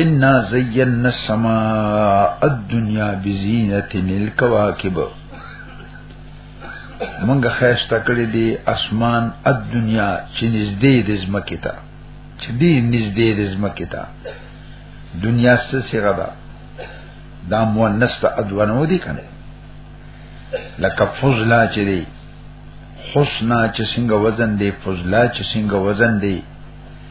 ان زینا السماء الدنيا بزینت الكواكب منګه خیسته کړی دی اسمان الدنيا چې نږدې د زمکه ته چې دی نږدې د زمکه ته دنیا څه څنګه ده دا مؤنث ته ادوانو دي کنه لکه فضلا چې دی حسنا چې څنګه وزن دی فضلا چې څنګه وزن دی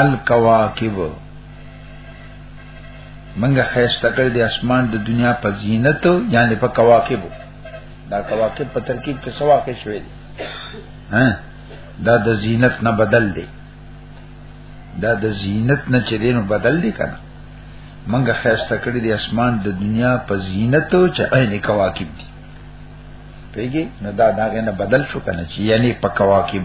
الکواکب منګه خیسته کړی د اسمان د دنیا په زینت یعنی په کواکب دا کواکب په ترکیب کې سوا کې شوی دی ها دا د زینت نه بدل دی دا د زینت نه چې دینو بدل دی کنه منګه خیسته کړی د اسمان د دنیا په زینت او چې عین کواکب دی پیږي نو دا داغه نه بدل شو کنه چې یعنی په کواکب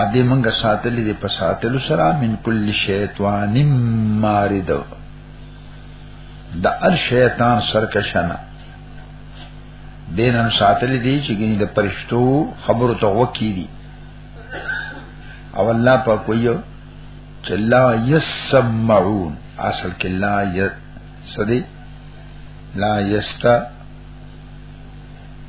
ا دې منګه ساتلې دې په ساتلو سره من کل شیطان مارد د ار شیطان سرکشنا دین هم ساتلې دې چې ګنې د پرشتو خبرو ته وکی دي او الله په کویو چې لا یسمعون اصل کې لا ی صدی لا یستا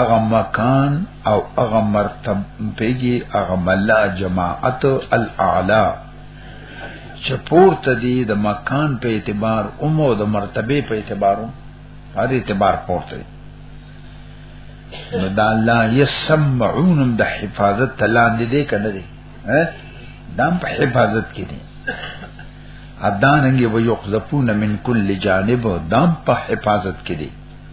اغه مکان او اغه مرتب پیږي اغه ملا جماعت الاعلى چپور ته دی د مکان په اعتبار اومو د مرتبه په اعتبارو هر اعتبار پورته دی نو دا لا يسمعون د حفاظت تلان دي دې کنه دي دام په حفاظت کې دي اداننګي ويقذفون من كل جانب دام په حفاظت کې دي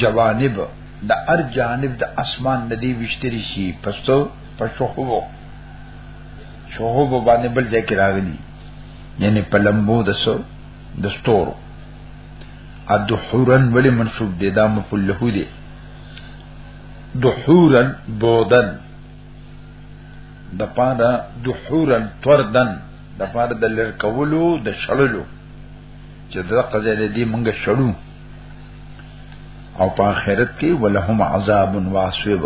جوانب د ار جانب د اسمان ندی وشتري شي پستو په شوخو شوخو باندې بل ځای کې راغلي یعنی په لمبو د سو د ستورو الدحورن ولی منصوب دی دا مفعول له دی دحورن بودن د پاره دحورن توردن د پاره د لړکولو د شړلو چې دا قضا دې مونږ شړو او په آخرت کې ولهم عذاب واسوب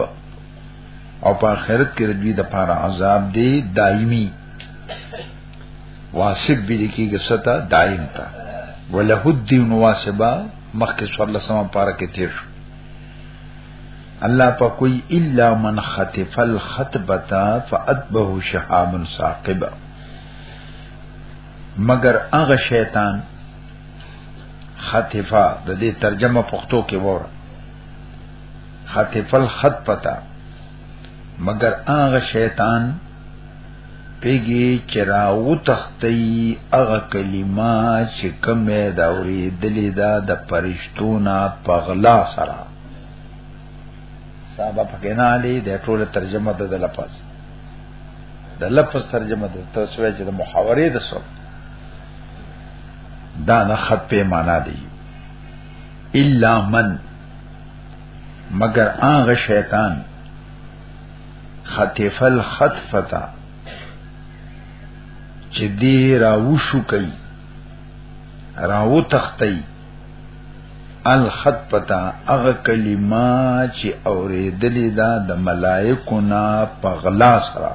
او په آخرت کې دوی د پاره عذاب دی دایمي واسب به کېږي ستا دایم تا وله الدین واسبا مخکې صلی الله سم پاره کې تیر شو الله په کوئی الا من خطف الخطبه فاتبه شهاب ثاقبه مگر هغه شیطان خطفا د دې ترجمه پښتو کې وره خطفل خط پتا مگر هغه شیطان پیږي چې راو تختی هغه کلمه چې کومه دا اوري دلی دا د پرشتو نه پغلا سره صاحب پکې نه علي د ټوله ترجمه د لپاره د لفظ ترجمه د تسویه چې د محاورې د سر دا نه خط په معنا دی الا من مگر هغه شیطان خطف الخطفتا چې دی راوشو کوي راو تختی الخط پتا هغه کلمه چې اورېدلې ده د ملائکو نه په غلا سره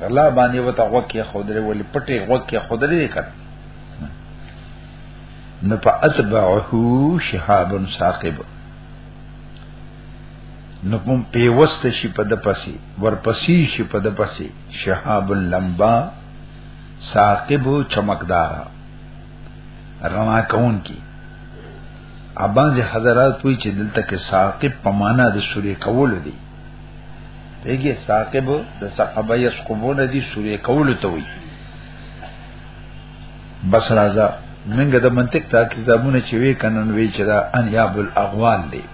غلا باندې وته وکه خدای ولې پټه وکه خدای کړ نو په اتبعه شهاب ثاقب نو کوم پیوست شي په د پسي ورپسي شي په د پسي شهاب لمبا ثاقب چمکدار رڼا کون کی اباز حضرات وی چې دلته کې ثاقب په معنا د سورې کول دي پیږي ثاقب د صحابه یې سقبون دي سورې کول ته وی بس راځه منګه د منطق تا کتابونه چې وی کنن وی چې دا انیاب الاغوال دی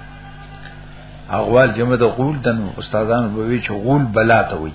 اغوال جمع د غول دنو استادان به وی چې غول بلا ته وی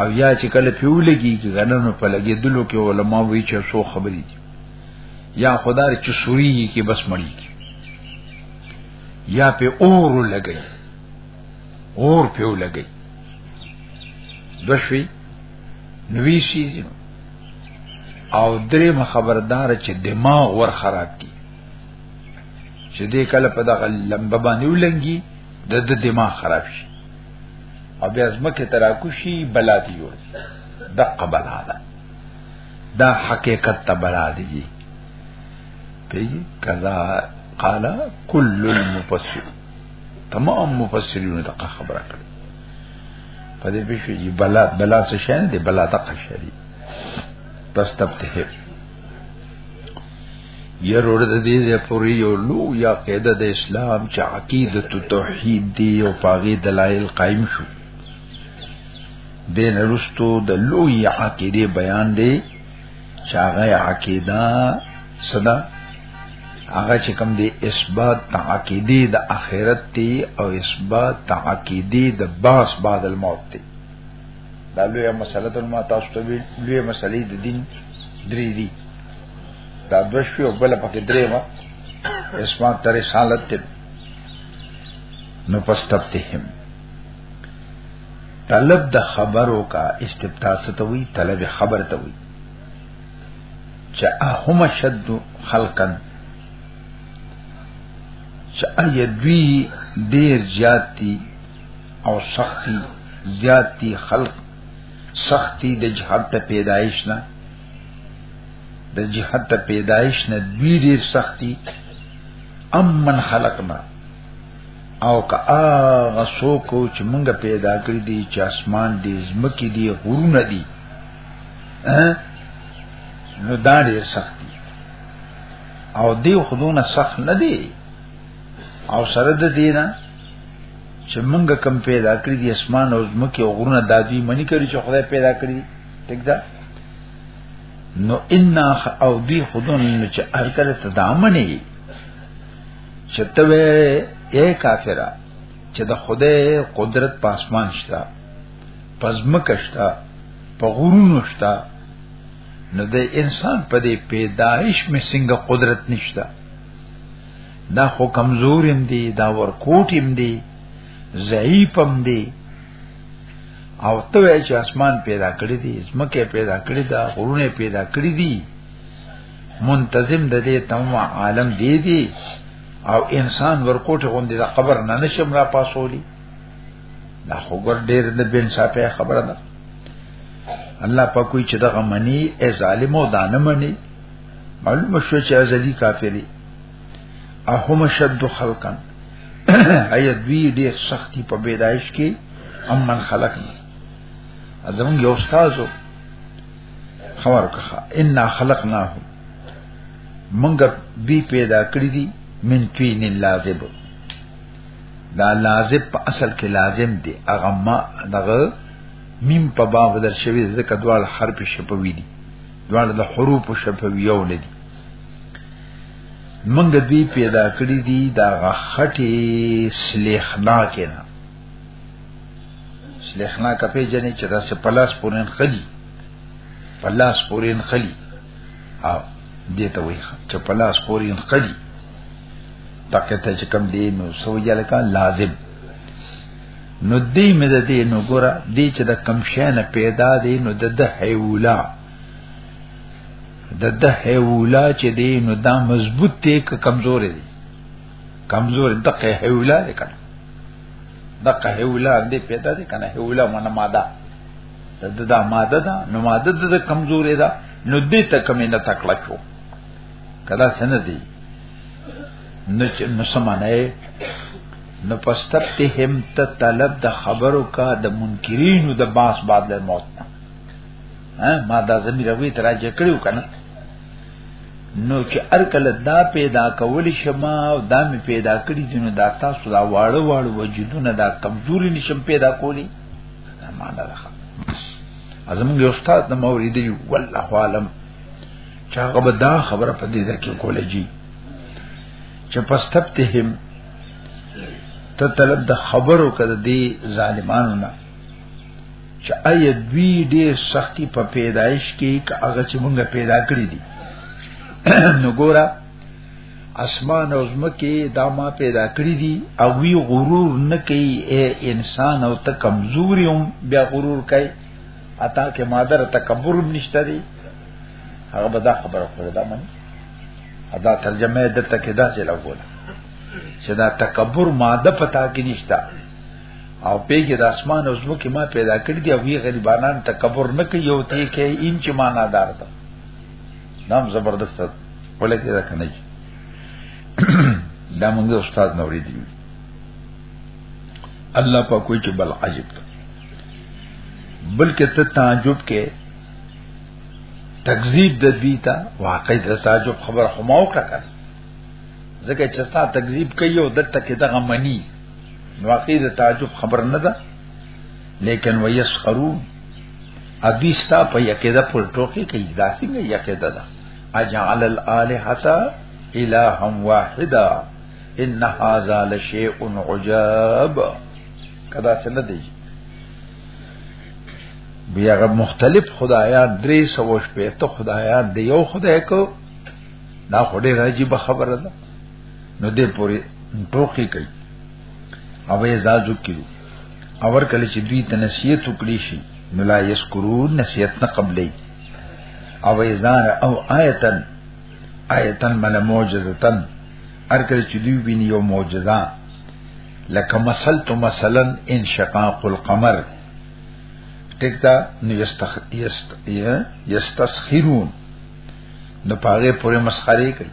او یا چې کله پیولګي کې غننو په لګي دلو کې علما وی چې سو خبرې دي یا خدای چې سوري کې بس مړی کې یا په اور لګي اور په لګي دوشوي نوی شي او درې خبردار چې دماغ ور خراب کی چې دې کله په دغه لمبه باندې ولنګي د د دماغ خراب شي او بیا زمکه تراکوشي بلا دی جوړ دقه بلا ده دا حقیقت ته بلا دی پیږي کذا قال كل المفسر تمام مفسرین دقه خبره کړې په دې بشي بلا بلا څه شي نه دی بلا دقه شي تستبتهب یا روړ د دې د پوری یو لو یا قاعده د اسلام چې عقیده توحید دی او پاغي دلایل قائم شو دین رستو د لو یا عقیده بیان دی چې هغه عقیده صدا هغه چې کوم دی اثبات تعقیدی د اخرت دی او اثبات تعقیدی د باس بعد الموت دی دا لویه مسله ده ما تاسو ته ویل لویه مسلې د دین درې دي دا دوه شوي او بل پکې درې ما اسما تر رسالت ته نو پستبتهم طلب د خبرو کا استبتا ستوي طلب خبر ته وي چې اهم شد خلقن چې اي دوی ډیر زیات دي او سختی زیات دی خلق سختی د جهاد ته پیدایش نه د جهاد ته پیدایش نه دوی ډیر سختی ام من خلقنا او که هغه څوک چې موږ پیدا کړی دي چې اسمان دي زمکي دي غرونه دي نو دا ډیر سخت دي او دی خودونه سخت نه دي او سره د دینه چې موږ کم پیدا کړی دي اسمان او زمکه او غرونه دادی منی کړی چې خدای پیدا کړی ټیک ده نو ان او دی خودون نو چې هر کله تدامنې چې ته اے کافرا چې د خدای قدرت په اسمان شته پزمکه شته په غرونو شته نو د انسان په دې پیدایش مې څنګه قدرت نشته دا خو کمزوریم دی دا ورکوټیم دی ضعیفم دی او ته وای چې اسمان پیدا کړی دی زمکه پیدا کړی دا غرونه پیدا کړی دی منتظم د دې تمام عالم دی دی او انسان ورکوټه غوندي د قبر نه نشم را پاسولی دا خو ګر ډیر د بن صافه خبره ده الله په کوئی چې دغه منی ای ظالمو دانه منی معلومه شو چې ازلی کافری اهم شد خلقن ایا دوی ډیر سختی په پیدایش کې امن خلق نه ازمون یو استادو خبر کخه ان خلقناه منګ بی پیدا کړی دي من توین لازب دا لازب په اصل کې لازم دی اغه ما دغه میم په باب بدل شوی ځکه دوال حرف شپوی دي دوال د حروف شپوی یو نه دي منګ دوی پیدا کړی دی دا غخټي سلیخنا کنا سلیخنا کپی جنې چې دا سه پلاس پورین خلی پلاس پورین خلی او دې ته وایي چې پلاس پورین خلی تاکه ته چې کم دی نو سو یلکا لازم نو دې مې دې نو ګورا دې چې دا کم شانه پیدا دی نو د هیولا د د هیولا چې دی نو دا مضبوط دی که کمزور دی کمزور د قه هیولا دی کنه د قه هیولا دې پیدا دی کنه هیولا معنی ماده د دا ماده دا نو ماده د کمزور دی نو دې ته کمې نه تکړه شو کدا څنګه دی نو چې نو سمانه نو پستر ته هم ته طلب د خبرو کا د منکرینو د باس بعد له موت نه ها ما دا زمير وی تراجه کړو کنه نو چې ار کله دا پیدا کول شما او دا می پیدا کړی دي نو دا تاسو دا واړو واړو وجودونه دا کمزوري نشم پیدا کولی دا معنا ده ازم یو استاد د مورید یو والله عالم چې هغه به دا خبره په دې ځکه کوله جی چې پستبتهم ته طلب د خبرو کړه دی ظالمانو نه چې آیا دوی ډېر سختی په پیدایش کې که هغه چې مونږه پیدا کړی دي نو ګوره اسمان او زمکه دا ما پیدا کړی دي او وی غرور نه کوي اے انسان او ته کمزوري هم بیا غرور کوي اتا کې مادر تکبر هم نشته دي هغه به دا خبره کوله دا مانی ادا ترجمه دلته کې دا چې لګول چې دا تکبر ماده پتا کې نشته او پیګه د اسمان او زمکه ما پیدا کړی دی او وی غریبانان تکبر نه کوي او تی کې ان چې معنا دار ده نام زبردست ولکه دا کنه دا موږ استاد نوري دی الله په کوئی چې بل عجب ده بلکې ته تعجب کې تکذیب د دوی ته واقع د تعجب خبر خماو کړه ځکه چې تا تکذیب کوي او دلته کې دغه منی نو عقیده تعجب خبر نه ده لیکن ويسخرون ابي ستا په یقیده پر ټوکی کې دا څنګه یقیده ده اجعل الالهه الها واحده ان هاذا لشيء عجاب کدا څنګه دی بیا غو مختلف خدایان درې سو شپې ته خدایان دی یو خدای کو دا خو ډېر عجیب خبره ده نو دې پوری ټوکی کوي او یې زازو کیو اور کله چې دوی ته نصیحت وکړي شي نو لا یشکرون نصیحت نه قبلې او یې زار او آیتن آیتن من معجزتن هر کله چې دوی ویني یو معجزه لکه مثل تو مثلا انشقاق القمر ټیک دا نو یستخ یست یستسخرون نو پاغه پورې مسخري کوي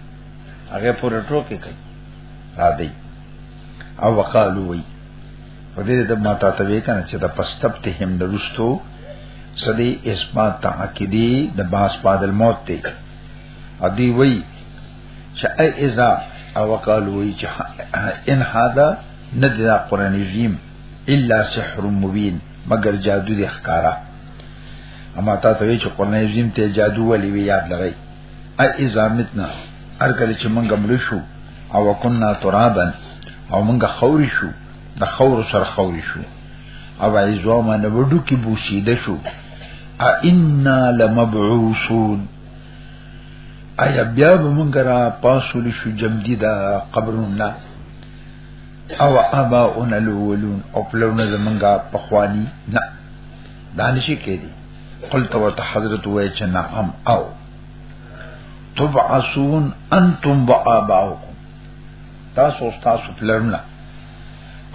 هغه پورې ټوکې کوي را دی او وقالو وی په دې د ما ته وی کنه چې د پستب ته هم درستو سدي اسمات تعقیدی د باس بعد الموت ته ادي وی چې ای اذا او وقالو وی چې ان هاذا ندی دا قران عظیم الا سحر مبین مگر جادو د ښکارا اما تا ته وی چې قران عظیم ته جادو ولې وی یاد لرئ ا اذا متنا هر کله چې مونږ مړ شو او وکنا ترابن او مونږ خوري شو د خور سره خوري شو او عزو ما نه وډو کې بوسیده شو ا انا لمبعوثون ایا بیا به مونږ را پاسول شو جمدی دا قبرونه او اباؤن الاولون او پلونه زمونږه پخوانی نه دانشي کې دي قلت ورته حضرت وای چې نعم او تبعثون انتم وآباؤكم تاسو تاسو پلرنا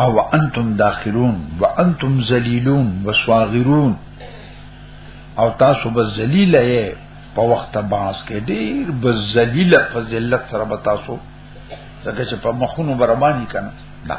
او انتم داخلون وانتم ذلیلون وصاغرون او تاسو به ذلیل یې په وخت باس کې ډیر به ذلیل په ذلت سره به تاسو ځکه چې په مخونو برمانی کنه دا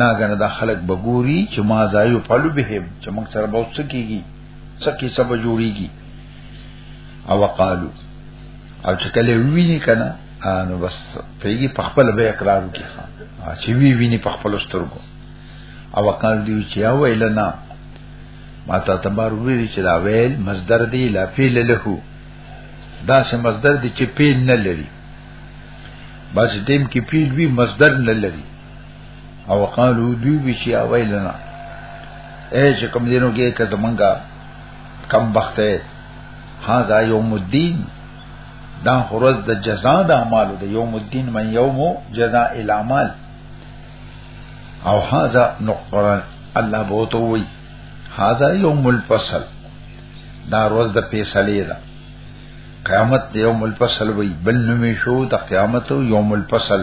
ناګنه دا خلک بګوري چې ما زایو پالو به چې موږ سره به څه کیږي څه کی سبا جوړیږي او وقالو او چې کله ویني کنه نو بس پیږي په خپل به اقرار وکړي چې وی ویني په خپل سترګو او وقال دی چې او ویلنا ما ته تبار ویل چې دا ویل مصدر دی لا فعل له دا سه مصدر دی چې پیل نه لري بس دیم کې پیل وی مصدر نه لري او قالو دوی به چې اویلنا اے چې کوم دینو کې کته منګه کم بخته هاذا یوم الدین دا خرز د جزاء د اعمال د یوم الدین من یوم جزاء الاعمال او هاذا نقرن الله بو تو وی هاذا یوم الفصل دا روز د فیصله ده قیامت یوم الفصل وی بل نومې شو د قیامت یوم الفصل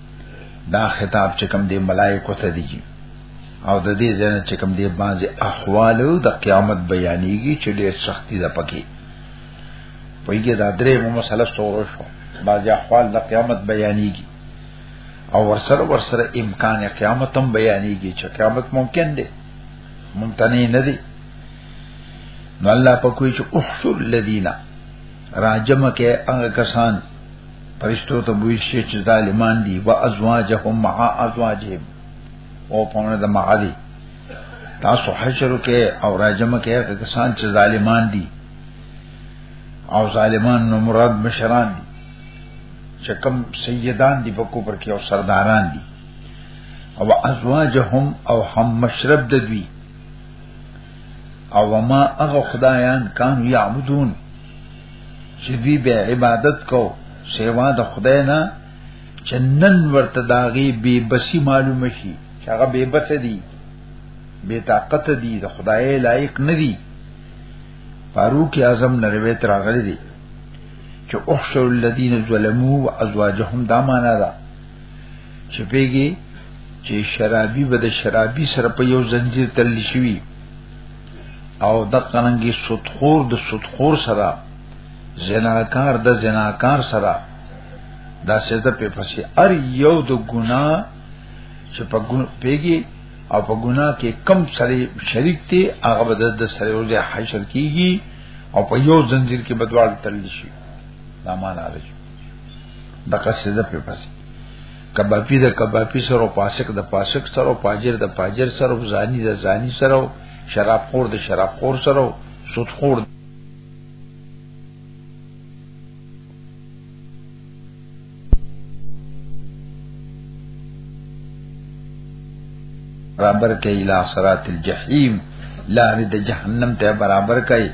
دا خطاب چې کوم دی ملائکه ته دی او د دې ځنه چې کوم دی باندې احوال او د قیامت بیانېږي چې ډېر سختی ده پکې پویګه دا درې مو مسله شروع شو بعضی احوال د قیامت بیانېږي او ورسره ورسره امکان قیامت هم بیانېږي چې قیامت ممکن دی ممتنع نه دی نو الله په کوی چې احشر الذین راجمه کې هغه کسان پرشتو ته وی شي چې ظالمان دي وا ازواجهم مع ازواجهم او پونه د معادي تاسو حشر کې او راجمه کې هغه کسان چې ظالمان دي او ظالمان نو مراد مشران دي چې کوم سیدان دي په کوپر کې او سرداران دي او ازواجهم او هم مشرب د دوی او ما هغه خدایان کان یعبدون چې دوی به عبادت کو سیوا د خدای نه چې نن ورته داغي بے بسی معلوم شي چې هغه بے بس دي بے طاقت دي د خدای لایق نه دي فاروق اعظم نروي تر غلي دي چې احشر الذين ظلموا وازواجهم دا معنا ده چې پیږي چې شرابي به د شرابي سره په یو زنجیر تل شي او د قننګي سودخور د سودخور سره زناکار د زناکار سره دا سزا په پسې ار یو د ګنا چې په ګنا پیږي او په ګنا کې کم سره شریک دي هغه به د سره ورځي حشر کیږي او په یو زنجیر کې بدوال تل شي دا معنا لري دغه سزا په پسې کبابی د کبابی سره پاسک د پاسک سره پاجر د پاجر سره زانی د زانی سره شراب خور د شراب خور سره سود خور برابر کئی الى صراط الجحیم لاری د جهنم ته برابر کئی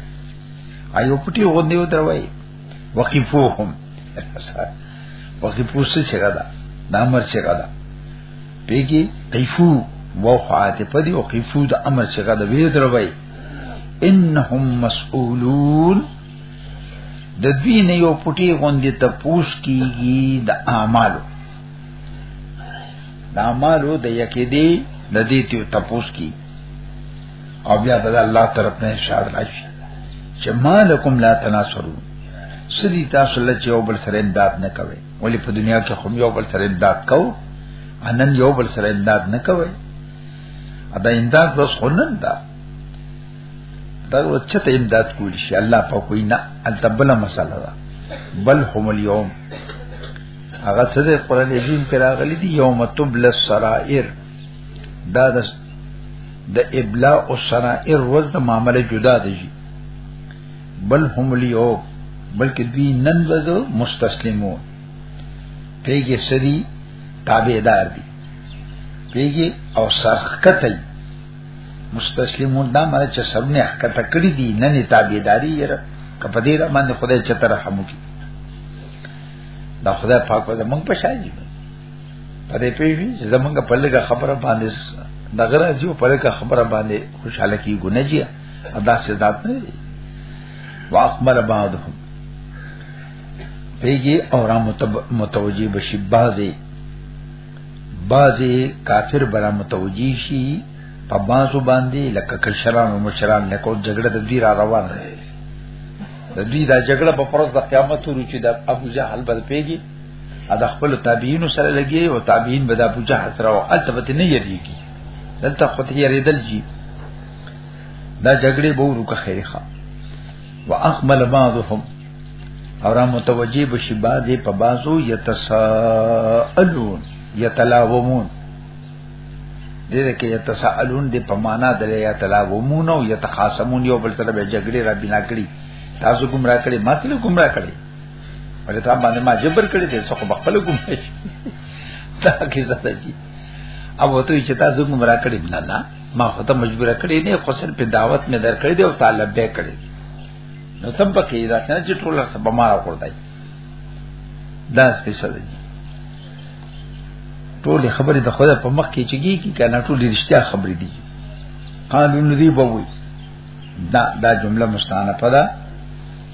ایو پټي غوندیو دروي وقفوهم وقفو څه څنګه دا دا امر څنګه دا پیګي قیفو وقعات پدی او قیفو د امر څنګه دا وی دروي انهم مسئولون د دوی نه یو پټي غوندي ته پوس کیږي د اعمالو د اعمالو د یکې دی د دې ته تپوس کیږي او بیا د الله طرف نه ارشاد راشي چې مالکم لا تناصرون سدي تاسو له چې یو بل سره امداد نه کوي ولی په دنیا کې خو یو بل سره امداد کو انن یو بل سره امداد نه کوي ادا امداد بس خنن دا دا وچته امداد کولی شي الله په کوی نه التبل مساله ده بل هم اليوم هغه څه د قران عظیم کې راغلي دي یوم تبل السرائر دا د د ابلاء او سرائر روز د معاملې جدا دي بل هم لیو بلکې دوی نن ورځ مستسلمو پیګه سری تابعدار دي پیګه او سرخکته مستسلمون دا معنی چې سرونه حقته کړی دي نه نه تابعداري یې کپه دې باندې خدای چتر رحم وکړي دا خدای پاک په موږ په شایي په دې پیوی چې زمونږ په لګه خبره باندې د غرازي په لګه خبره باندې خوشاله کی ګنجی ادا سے ذات نه دی واقمل بعضهم پیږي او را متوجي بشي بعضي بعضي کافر برا متوجي شي په بازو باندې لکه کشران او مشران نه کو جګړه د دوی را روانه ده د دوی دا جګړه په پرځ د قیامت ورو چې د ابو جهل بل پیږي ا د خپل تابعین سره لګي او تابعین به د ابو جهل سره او التبت نه یریږي دلته خو ته یریدل جی دا جګړه به ورکه خیره ښه واقبل بعضهم اور متوجی بشی بازی پا بازو یتساءلون یتلاومون دیده که یتساءلون دی پا مانا دلی یتلاومون و یتخاسمون یو بل سره به جگری را بنا کری تاسو گمراه کری ما تلو گمراه کری ولې ته باندې ما جبر کړی دې څخه بخپل کوم شي دا کی زده دي او ته چې تاسو کوم را کړی نه نه ما خو ته مجبور کړی نه خو سر په دعوت مې در کړی دی او طالب به کړی نو تم پکې دا څنګه چې ټول سبا ما را کوړای دا څه څه دي ټول خبرې د خدای په مخ کې چګي کی کنه ټول رښتیا خبرې دي قانون دی بوي دا دا جمله مستانفه ده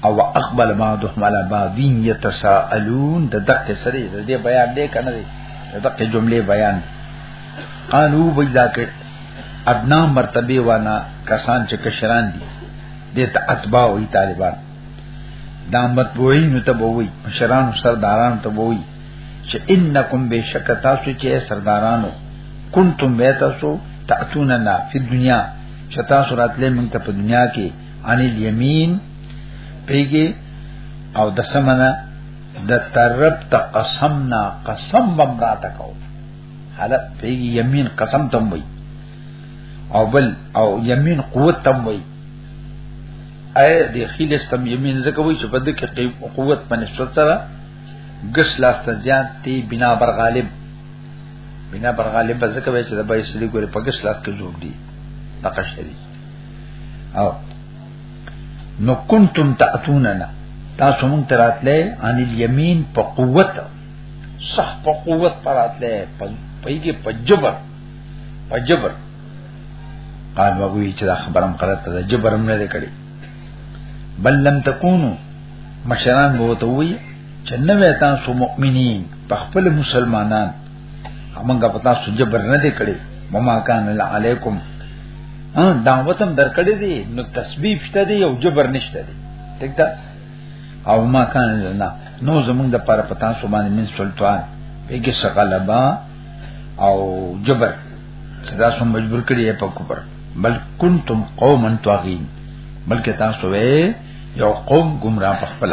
او اقبل بعضهم على بعض يتساءلون د دقه سره د دې بیان دې کنه دې د دقه جمله بیان قالو بيدا کې ادنا مرتبه وانا کسان چې کشران دي د اتباع وي طالبان دا مطبوعی نو ته بووي مشران سرداران ته بووي چې انکم بشک تاسو چې سردارانو کنتم بیتاسو تاتوننا فی دنیا چې تاسو راتلې مونږ ته په دنیا کې ان الیمین پیګه او د سمنه د ترب ته قسمنا قسم بمراته کو حالت پیګه یمین قسم تم وای او بل او یمین قوت تم وای اے د خیلستم یمین زکه وای چې په دې کې قوت په نسبت سره ګس لاست زیات تی بنا بر غالب بنا پر غالب ځکه وای چې د بای سړي ګوري پکش لاس کې جوړ دي نقش دي او نو کنتم تاتوننا تاسو مونږ تراتلې ان الیمین په قوت صح په قوت تراتلې په پیګه په جبر په جبر قال وګوي چې دا خبرم غلط ده جبرم نه کړی بل لم تکونو مشران بوته وی چې نه وې تاسو مؤمنین په خپل مسلمانان موږ په تاسو جبر نه دی کړی مما کان علیکم ان دعوت هم درکړې دي نو تسبیح شته دي او جبر نشته دي ټیک ده او ما کان لنا نو زمونږ د پر پتا سو باندې من سلطان بګي شغلبا او جبر صدا سو مجبور کړی په کوپر بل کنتم قوما طاغین بلکې تاسو وې یو قوم گمراه په خپل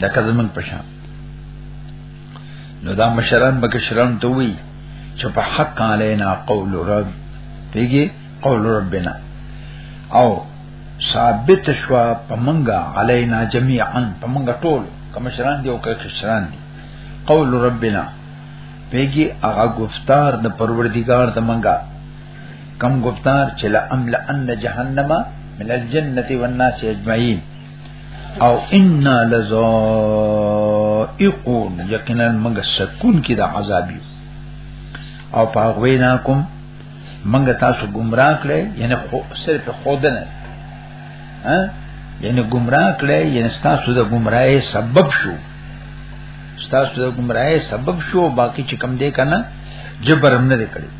دا کزمن پشان نو دا مشران به کشران ته وی چې په حق علینا قول رب پیږي قول ربنا او ثابت شوا پمنګا علینا جميعا پمنګا ټول کمشران دی او کشران دی قول ربنا پیږي هغه گفتار د پروردگار د منګا کم گفتار چې لامل ان جهنم من الجنه والناس اجمعين او ان لذائقون یقینا موږ سکون کې د عذاب یو او پاغوینا کوم موږ تاسو گمراه کړې یعنی خو صرف خودنه ها یعنی گمراه کړې یعنی تاسو د گمراهي سبب شو تاسو د گمراهي سبب شو باقی چې کم دې کنه جبرم نه کړی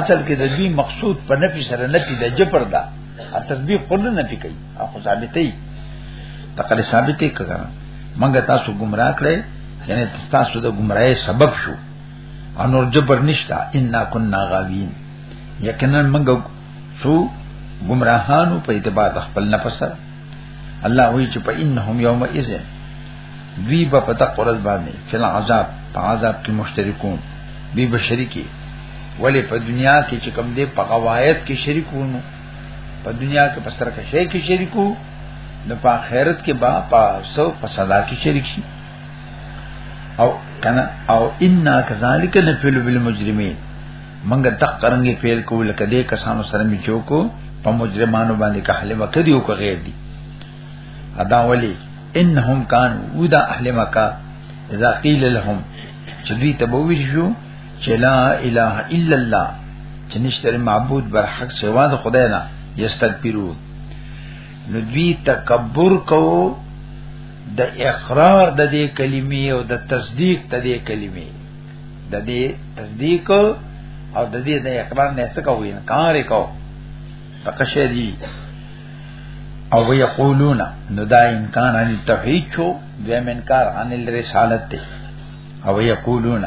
اصل کې د دوی مقصود په نفي سره نفي د جبر ده ا تسبیح خو نه نفي کوي او خو ثابتې تقل ثابتې کړه منګه تاسو گمراه کړې یعنی تاسو د گمراهۍ سبب شو او نور جبر نشتا ان كنا غاوین یقینا منګه شو گمراهانو په اعتبار خپل نفس سره الله وی چې په انهم یوم اذن دوی په پتا قرز باندې فل عذاب په عذاب کې مشترکون بی بشریکی ولی په دنیا کې چې کم دی په قواعد کې شریکونو په دنیا کې په سرکه شی کې شریکو نو په آخرت کې با په سو په صدا کې شریک شي او کنا او ان کذالک نفعل بالمجرمین منګه دغه قرنګي فعل کو لکه دې کسانو سره می جوکو په مجرمانو باندې که اهل مکه دی او که غیر دی ادا ولی انهم کان ودا اهل مکه اذا قیل لهم چې دوی ته به ویل شو چې لا اله الا الله چې نشته معبود بر حق سوا د خدای نه یستکبرو نو دوی تکبر کوو د اقرار د دې کلمې او د تصدیق د دې کلمې د دې تصدیق او د دې د اقرار نه څه کوي انکار کو تقشه دي او ويقولون نو دا انکار ان توحید شو د انکار ان الرسالت ته او یقولون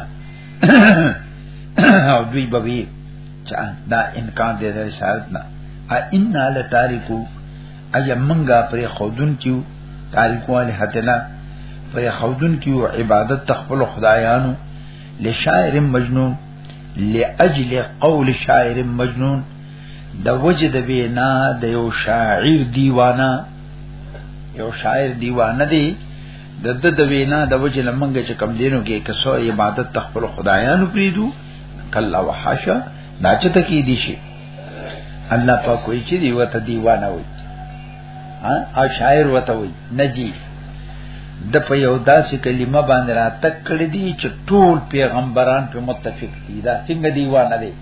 او دوی بوي چې دا انکار دې د رسالت نه ا ان له تاریکو ایا منګه پر خودن کیو تاریکوال هتنا پر خودن کیو عبادت تخپل خدایانو لشاعر مجنون لاجل قول شاعر مجنون د وجه د وینا د یو شاعر دیوانه یو شاعر دیوانه دی د د د وینا د وجه لمنګ چې کم دینو کې کسو عبادت تخپل خدایانو پریدو کلا وحاشا دا چته کې دي شي الله پاک کوئی چې دی وته دیوانه وي او شاعر وته وي نجی د په یو داسې کلمه باندې را تک کړی دی چې ټول پیغمبران په متفق دي دا څنګه دیوانه دی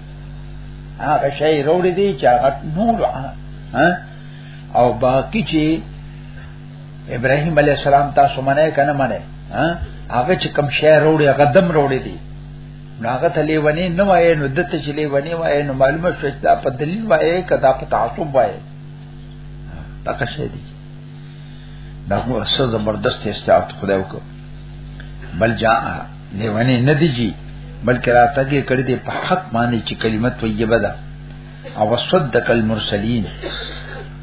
هغه شی وروړي دی چې هغه نور او باقی چې ابراهيم عليه السلام تاسو منه کنه منه هغه چې کم شی وروړي هغه دم وروړي دی ناغه ته لیونی نه وای نو دته چې لیونی وای نو معلومه شو چې دا په دلیل وای کدا په تعصب وای تاکه شې دي دا مو سره زبردست استعاد خدای وکړه بل جاء لیونی نه دیږي بلکې راته کې کړي دي په حق باندې چې کلمه طیبه ده او صدق المرسلین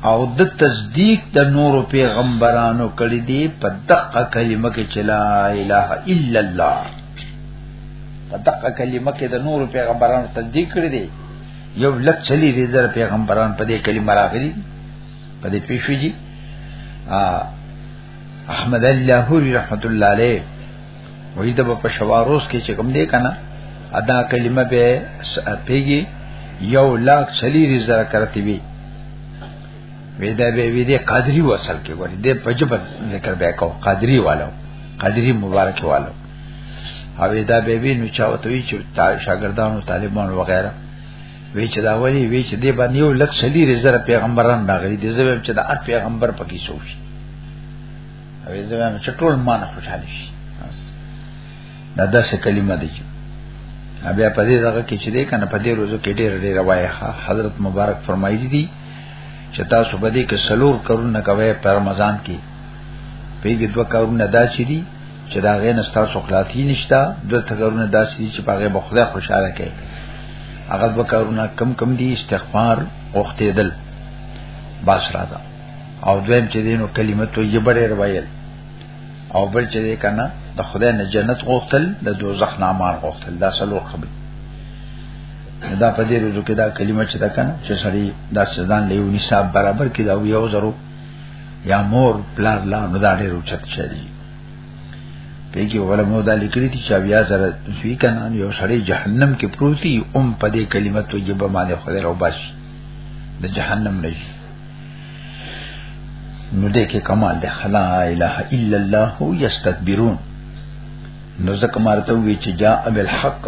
او د تصدیق د نور پیغمبرانو کړي دي په دقه کلمه کې چې لا اله الا الله په دغه کلمه کې د نور پیغمبرانو تصدیق کړی دی یو لک چلی دی زر پیغمبران په دې کلمه راغلي په دې پیښې دي احمد الله رحمت الله علیه وې د په شواروس کې چې کوم دی کنه ادا کلمه به پیږي یو لاک چلی دی زر کرتی وی وې دا به وی دې قادری وصل کې وړي دې پجب ذکر به کو قادری والو قادری مبارک والو او دا به وی نو چاوته وی چې شاګردانو طالبان وغیرہ وی چې دا ولی وی چې دی باندې یو لک سلی رزر پیغمبران راغلي دي زویم چې دا هر پیغمبر پکې شوشي او زویم چې ټول مان خوشاله شي دا داسې کلمه دی بیا په دې دغه کې چې دی کنه په دې روزو کې ډېر ډېر روایت حضرت مبارک فرمایلی دي چې تاسو به دې کې سلور کرونا کوي په رمضان کې پیګ دوه کرونا دا چې دي چې دا غي نستا سوخلاتی نشتا د تګرونه داسې چې پاګه بخله خوشاله کې هغه به کارونه کم کم دي استغفار اوختیدل باس راځه او دویم چې دینو کلمه تو یې بره روایل او بل چې دې کنه د خدای نه جنت غوښتل د دوزخ نه امان غوښتل دا سلو خبر دا په دې روزو کې دا کلمه چې دا کنه چې سړی دا سزان له یو نصاب برابر کې دا یو زرو یا مور پلار لا نو دا ډېر اوچت شي پیږي علماء دا لیکلي دي چې بیا زره فی کنه یو سړی جهنم کې پروتي ام په دې کلمه طیب باندې خدای او بس د جهنم نه نو دې کې کمال ده لا اله الا الله یستكبرون نو زکه مارته وی چې جاء بالحق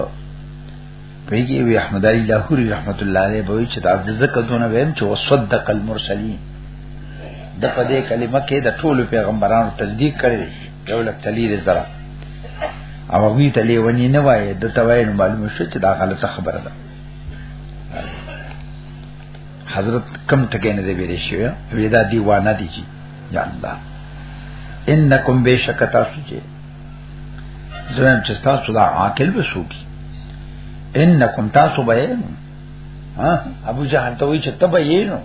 پیږي وی احمد علی لاهوری رحمت الله علیه به چې دا ذکر دونه ویم چې وصدق المرسلین د په دې کلمه کې د ټولو پیغمبرانو تصدیق کړی یو لک تلیر زرا او وی ته لیونی نه وای د توای نو معلومه شو چې دا غلطه خبره ده حضرت کم ټکې نه دی ویل شي وی دا دیوانه دي چې یا الله انکم بشکتا سوچې زمام چې تاسو دا عاقل وسوګي انکم تاسو به ها ابو جهل ته وی چې تبه یې نو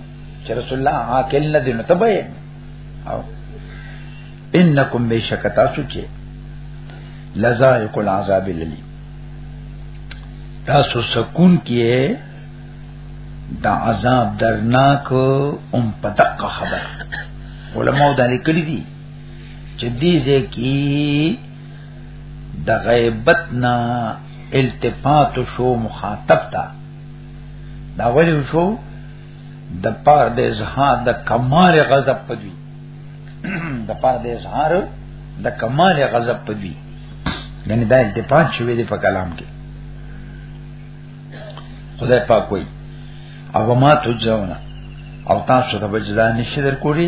چې رسول الله عاقل نه دي نو تبه یې او انکم بشک تاسو چې لذائق العذاب اللی تاسو سکون کیه د عذاب درناک ام پتق خبر علماء دا لیکلي دي چې دې ځکه د غیبت نه التفات شو مخاطب تا دا ولی شو د پاره د اظهار د کمال غضب پدوي د پاره د اظهار د کمال غضب پدوي یعنی دا التفات شوی دی په کلام کې خدای پاک وایي او ما تجزونه او تاسو ته بجدا نشي درکوري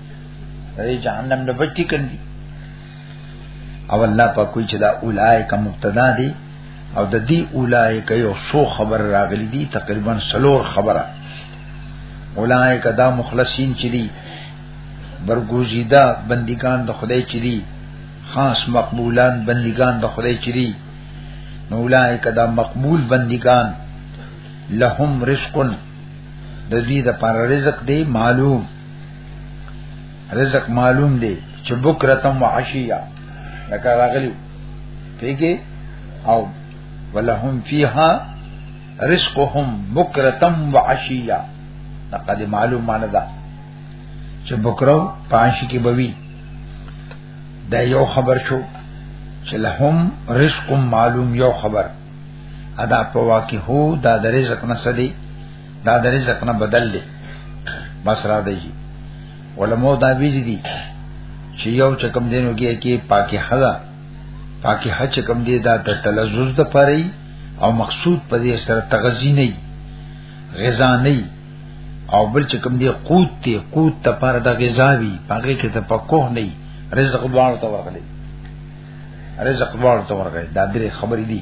دې جهنم نه بچی کندي او الله په کوئی چې دا اولایک مبتدا دي او د دې اولایک یو څو خبر راغلي دي تقریبا سلور خبره اولایک دا مخلصین چې دي برګوزیدا بندگان د خدای چې دي خاص مقبولان بندگان د خدای چې دي نو اولایک دا مقبول بندگان لهم رزقن د دې د پر رزق دی معلوم رزق معلوم دی چې بکرتم وعشیا لکه راغلی پیګه او ولهم فیها رزقهم بکرتم وعشیا لقد معلوم معنی دا چې بکرو پانشي کې بوي دا یو خبر شو چې لهم رزق معلوم یو خبر ادا په واقع هو دا د رزق نه سدي دا د رزق نه بدل دی بس را دی علماء دا ویلي دي چې یو چکم دینو کې کې پاکي حدا پاکي حج چکم دی دا د تلذذ د پري او مقصود په دې سره تغذی نه غذا نه او بل چکم دی قوت ته قوت ته پر د غذا وی پاګه کې ته پکوه نه رزق دوار ته ورغلی رزق دوار ته ورغلی دا درې خبرې دي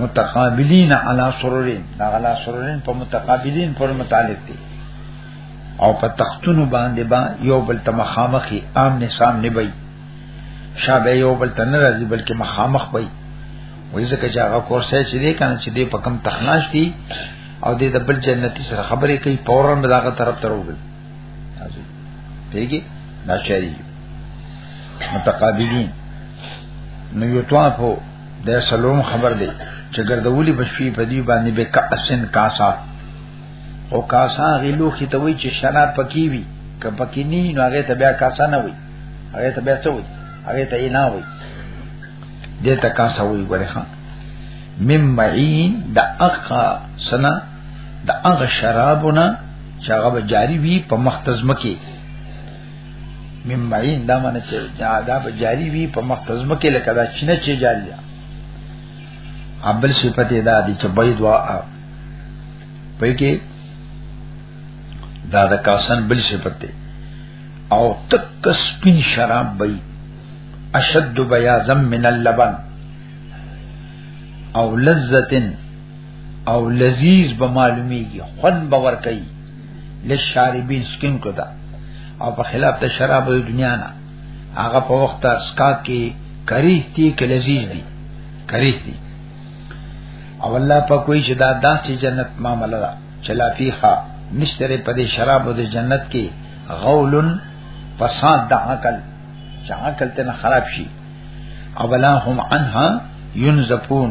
متقابلین علی سرورین دا علی سرورین په متقابلین پر متعلق دي او په تختونو باندې با یو بل ته مخامخي عام نه سام نه وي شابه یو بل ته نه راځي بلکې مخامخ وي وایي ځکه چې هغه کورسه چې دی کنه چې دی په کم تخناش دي او دې د بل جنتی سره خبرې کوي فورا به داغه طرف ته وګل پیږي دا شری متقابلین نو یو توافو دا سلوم خبر دی چې ګرځولي بشوي په دې باندې به کاسن کاسا او کاسا غلو کې ته وی چې شراب پکې وي که پکې نه نو هغه ته بیا کاسا نه وي هغه ته بیا څه وي هغه ته نه وي دې ته کاسا وي ګوره ها مم معین د اقا سنا د اغه شرابونه چې هغه جاری وي په مختزمه کې من بعین دا معنی چې دا به جاری وي په مختزم کې لکه دا چینه چې جاری ده ابل صفت دا دي چې بيد وا په کې دا د کاسن بل صفت دی او تک سپین شراب بي اشد بياضا من اللبن او لذتن او لذیذ به معلومیږي خون باور کوي لشاربین سکین کو دا او په خلاف ته شراب د دنیا نه هغه په وخت اسکا کې کریه دي کې لذیذ دي کریه دي او الله په کوئی چې دا داسې جنت معاملې ده چې لا فیها مشتره په دې شراب د جنت کې غولن فساد د عقل چې عقل ته خراب شي او بلا هم عنها ينزفون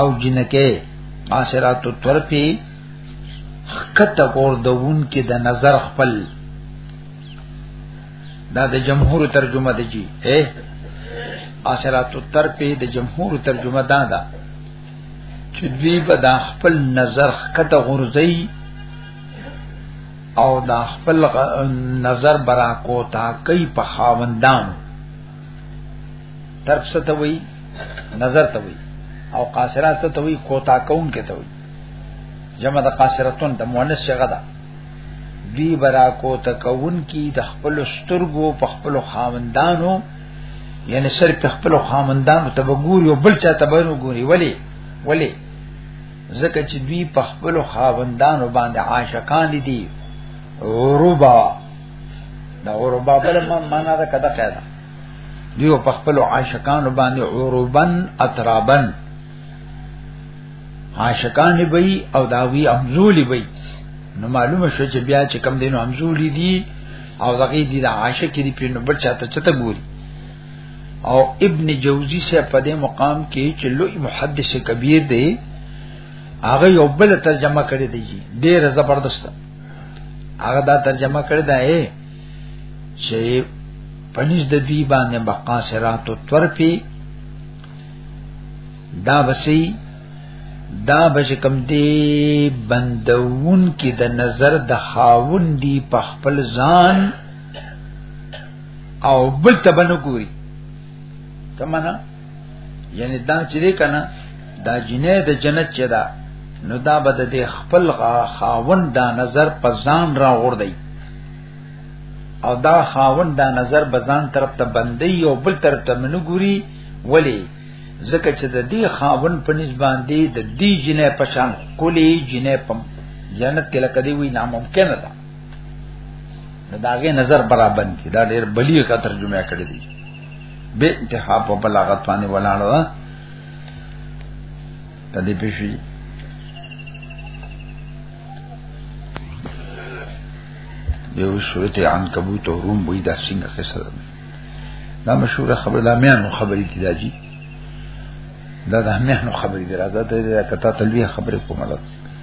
او جنکه قاصرات الطرفی خکته کور دون کې د نظر خپل دا د جمهور ترجمه دی جی اے قاصرات الطرفی د جمهور ترجمه دا ده چې دوی به د خپل نظر خکته غورځي او د خپل نظر برا کوتا کوي په خاوندانو ترپ څه ته وایي نظر ته وایي او قاصرات څه ته وایي کوتا کون کې ته وایي جمع د قاصرتون د مؤنث څخه ده دی برا کوتا کون کې د خپل سترګو په خپل خاوندانو یعنی سر په خپل خاوندانو ته وګوري او بل چا ته وګوري ولی ولی زکه چې دوی په خپل خاوندانو باندې عاشقان دي روبا دا عروبا بل معنا دا کدا قاعده دیو په خپل عاشقان باندې عروبن اترابن عاشقان به او داوی امزولی به نو معلومه شو چې بیا چې کم دینو امزولی دي او دغه دي د عاشق دی په نو بل چاته چته ګوري او ابن جوزی سے په دې مقام کې چې لوی محدث کبیر دی هغه یو بل ترجمه کړی دی ډیر زبردست هغه دا ترجمه کړی دا اے چې پنځ د دوی باندې بقاصرات او طرفي دا بسی دا بش کم دی بندون کی د نظر د خاون دی په خپل ځان او بل تبنو ګوري تمنا یعنی دا چې دی کنه دا جنې د جنت چې دا نو دا بد د خپل خاوند دا نظر په ځان را غوردي او دا خاوند دا نظر بزان طرف ته بندي او بل طرف ته منګوري ولی زکه چې د دې خاون په نسبت دی د دې جنې په شان کلی جنې په جنت کې لکه دی وی ناممکن ده دا داغه نظر برابر کی دا ډېر بلیغه ترجمه کړې دي به انتها په بلاغت باندې ولاړه ده تدې پېښې یو شویت عن کبوت او روم وې دا څنګه قصه ده دا مشهور خبر دا میانو خبرې دي راځي دا د میانو خبرې دي راځي دا کته تلوي خبرې کومه ده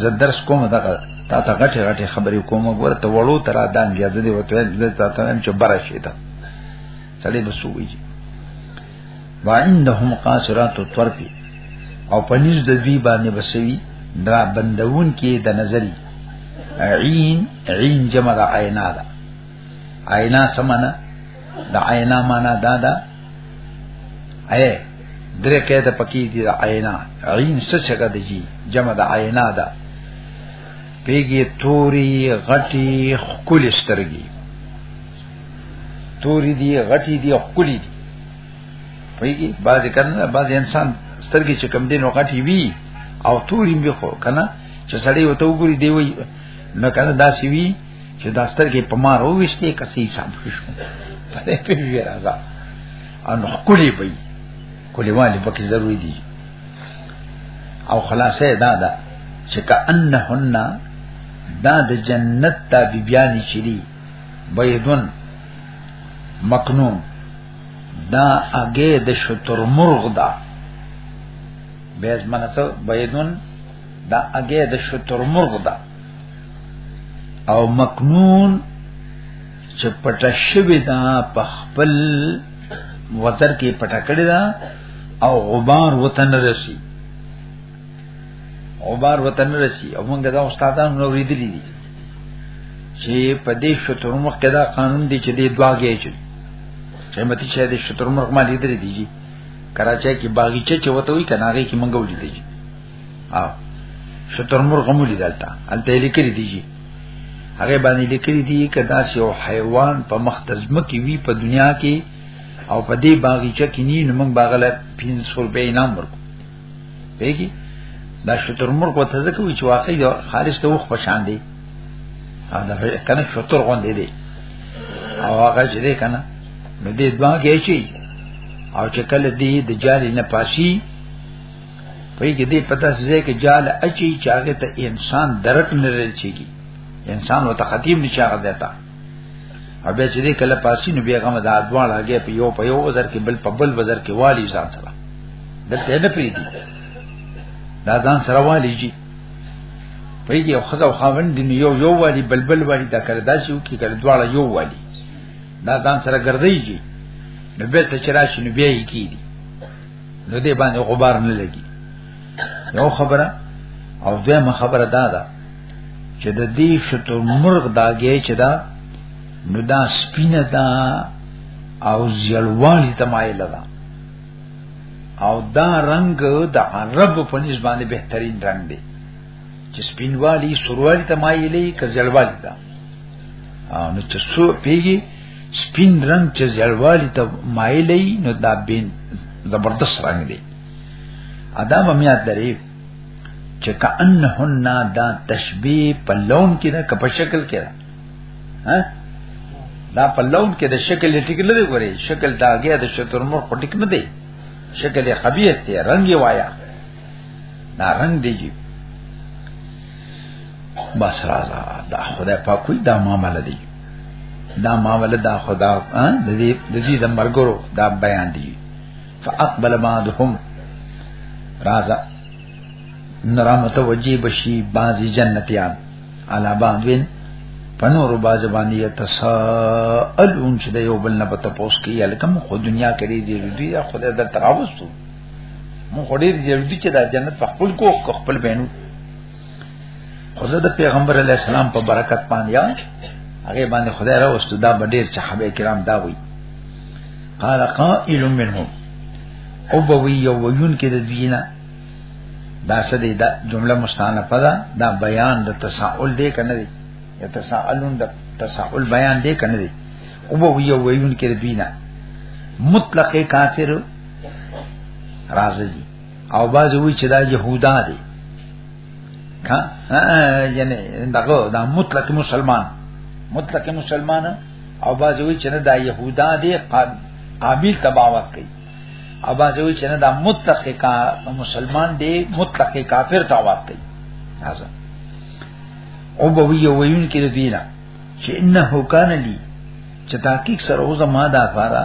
زه درس کوم دغه تا ته غټه غټه خبرې کوم ګوره ته وړو تر دا انګیزه دی وته زه تا ته هم چې بره شي دا سړی بسوي وعندهم قاصرات الطرف او پنځ د دوی باندې بسوي دا بندون کې د نظری عین عین جمع د عینا ده عینا سمنه د عینا معنا دا ده اے درې کې ته پکې دي د عینا عین څه څه ده جی جمع د عینا ده پیګي توري غټي خکل سترګي توري دي غټي دي خکل دي پیګي باز کنه باز انسان سترګي چې کم دین او غټي وي او توري به خو کنه چې سړی وته وګوري دی وي نو کنه دا سی وی چې دا سترګې په ما رويشتي کسي حساب شو په دې په وی راځه ان خولي به کولې والي پکې ضروری دي او خلاصې دا ده چې کأنهن دا د جنت ته بیان شي دي بيدون مکنون دا اگه د شتر مرغ دا بیز منسو بيدون دا اگه د شتر مرغ دا او مکنون چې پټه شوی دا په خپل وزر کې پټه کړی دا او غبار وطن رسی غبار وطن رسی او موږ دا استادان نو ریدلی دي چې په دې شتر مرغ کې دا قانون دی چې دې دواګه چي قیمتي شې دې شتر مرغ ما لیدلی دي کراچۍ کې باغچه چې وته وي کناغي کې منګولې دي او شتر مرغ هم لیدلتا الته لیکل دي جی هغه باندې لیکل دي کدا سه یو حیوان په مختزم کې وی په دنیا کې او په دې باغچه کې نی نو موږ باغله 500 روپے انعام ورکو پیږي دا شتر مرغ وته ځکه وی چې واقعي خالص ته وخ پشان دی او دا کنه شتر غوندې دی او هغه چې دی کنه نو دې دوه کې شي او چې کله دې د جالي نه پاسي پای کې دې پتا سې کې جال اچي چاغه ته انسان درک نه لري چیږي انسان وته خطیب نشاغه دیتا او به چې دې کله پاسي نو بیغه مدا ادوان هغه په یو په یو وزر کې بل په بل وزر کې والی ځان سره دلته نه پری دي دا ځان سره والی جی پای کې خزه او خاوند دی یو یو والی بل بل والی دا کړه دا شو کې کړه دواړه یو والی دا ځان سره ګرځي جی نو به ته چرآ شنو بیا یې کیږي نو دې باندې غبار نه لګي یو خبره او دویمه خبره دا ده چې د دې شتو مرغ داګه چې دا نو دا سپینه دا او زیړوالی تمایل ده او دا رنگ د عرب په نسبت بهترین رنگ دی چې سپینوالی سروالی ته مایلی که زړوالی ته نو چې سو پیږي سپین رنگ چې زړوالی ته مایلی نو دا بین زبردست رنگ دی ادا ممیات درې چې کأنهن دا تشبیه په لون کې دا په شکل کې دا ها دا په لون کې د شکل ټیک نه دی ګوري شکل دا هغه د شتر مر پټیک نه دی شکل خبیث دی رنگ وایا دا رنگ دی جی بس رازا دا خدای پاک کوئی دا معاملہ دی دا معاملہ دا خدا د دې د دې د مرګرو دا بیان دی فاقبل بعضهم رازا نرا متوجی بشی بعضی جنتیان علا بعضوین پنور باز باندې تسالون چې د یو بل نه پته پوس کی الکم خو دنیا کې دی دی یا خدای در تراوستو مونږ ډیر جلدی چې دا جنت په خپل کو خپل بینو خو زه د پیغمبر علی السلام په برکت باندې یا هغه باندې خدای را وستو دا ډیر صحابه کرام دا وی قال قائل منهم او بوی یو ویون کې د دینه دا سدې دا جمله مستانه پدا دا بیان د تساؤل دی کنه دی یا تساؤلون د تساؤل بیان دی کنه دی او بوی یو ویون کې د دینه مطلق کافر راځي او باز وی چې دا يهودا دي ها یعنی دغه دا مطلق مسلمان مطلق مسلمان او باز وی چې دا يهودا دي قابل تباوس کوي او باز وی چې دا مطلق کا مسلمان دي مطلق کافر تاواز کوي هاذا او به وی ویون کې دینا چې انه کان لی چې تحقیق سره او زما دا فارا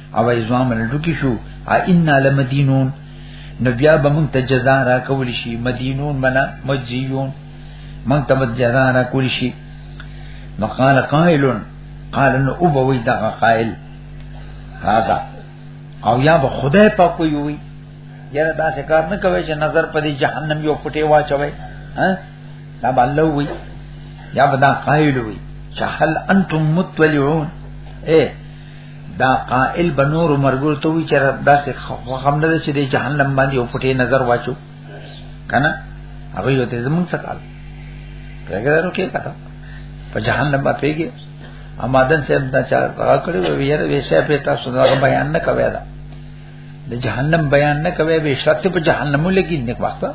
او ایزوان من ډکی شو ا ان لمدینون نو بیا به مونږ ته جزا را کول شي مدینون منا مجزیون مونږ ته جزا را کول شي نو قال قائل قال نو او به وی دا قائل هاذا او یا به خدای په کوی وی یاره دا څه کار نه کوي چې نظر په دې جهنم یو پټي واچوي ها دا بالله وی یا به دا قائل وی چې هل انتم متولعون اے دا قائل بنور مرګور ته وی چر دا څه خوخم نه چې د جهنم باندې او پټي نظر واچو کنه هغه یو ته زمون څه کار پیګرو کې کته په جهنم باندې پیګي امادن صاحب دا چا هغه کړي وی یره ویشه په تاسو دا بیان نه کوي دا د جهنم بیان نه کوي به شرط په جهنم لګي نه واسطه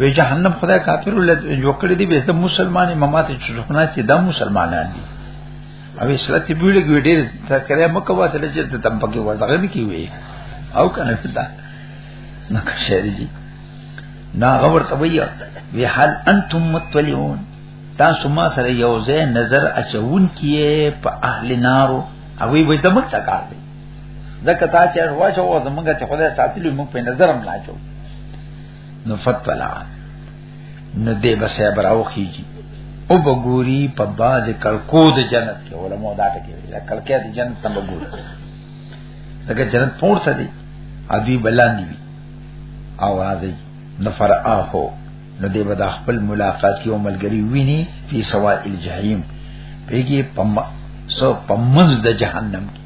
وی جهنم خدای کافر ول جوړ کړی دی به مسلمان امامات چې څوک نه چې دا مسلمانان دي او شرط به لګي ډېر تکرار مکه واسه چې ته تم پکې ورته نه کیوي او کنه دا نه کشری دي نا غور ته وی وی حال انتم متولون تاسو ما سره یو ځای نظر اچون کیه په اهل نارو او وی وځه مکه تا کار دی ځکه تا چې واښو زمونږ ته خدای ساتلی موږ په نظر هم لاچو نو فتلا نو دې بس براو خيږي او بګوري په باز کلکو د جنت کې علماء دا ټکی ویل کلکې د جنت ته بګوري دغه جنت پورته دی ادي بلاندې وي او راځي نفر اهو نو دې بدا خپل ملاقات کې او ملګری ویني په سوائل جهنم پیږي پم سو پمز د جهنم کې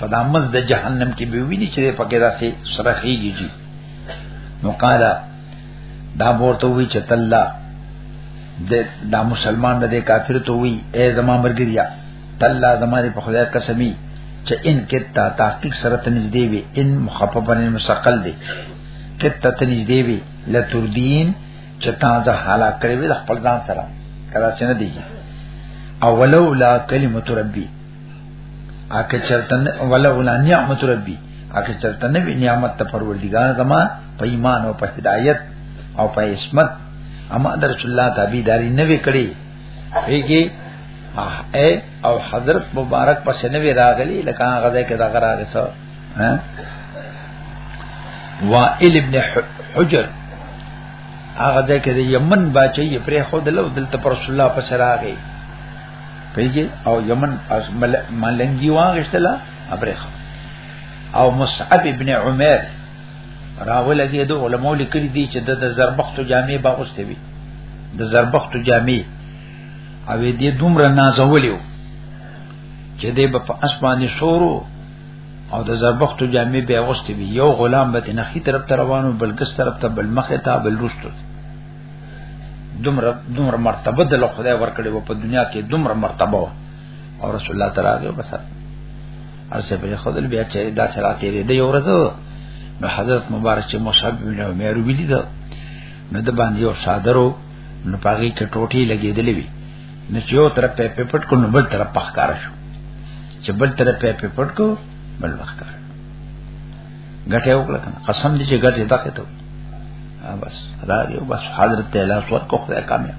پدامز د جهنم کې به ویني چې پکې راسي سره خيږي نو قال دا ورته وی چې تلا د دا مسلمان نه د کافر ته وی اے زما مرګریا تلا زما په خدای قسمی چې ان کتا تحقیق سره ته نږدې وي ان مخففن مسقل دی کتا ته نږدې وي لتردین چې تا ځه حالا کړی وي خپل ځان سره کدا چې نه دی اولو لا کلمت ربی اکه چرتن ولولا نعمت ربی اکه چرته نه وی نعمت ته پروردگار زما په ایمان او په هدایت او په عصمت اما در رسول الله تابعداري نه وکړي پیږي او حضرت مبارک پس نه وی راغلی لکه هغه ځای کې دا غراغه سو وائل ابن حجر هغه ځای کې د یمن بچي یې پرې خو دلو دلته پر رسول الله پس راغی پیږي او یمن ملنګي واغشتله ابرخه او مصعب ابن عمر راول دي د علماء لیکلي دي چې د زربختو جامع با اوسته وي د زربختو جامع او دې دومره نازولیو چې دې په اسماني شورو او د زربختو جامع به اوسته وي یو غلام به نه خي طرف ته روانو بلګس طرف ته بل مخه ته بل رستو دومره دومره مرتبه د خدای ورکړي په دنیا کې دومره مرتبه او رسول الله تعالی بس ارسه په خدل بیا چې دا سره تیرې دی ورته نو حضرت مبارک چې مصعب بن عمر ویلی دا نو د باندې یو صادرو نو پاګی کې ټوټي لګېدلې وی نو چې یو طرف په پپټ کو نو بل طرف پخکار شو چې بل طرف په پپټ کو بل پخکار ګټه وکړه قسم دې چې ګټه تاکه ته بس را دې بس حضرت الله صلی الله علیه وسلم کو خدای کامیاب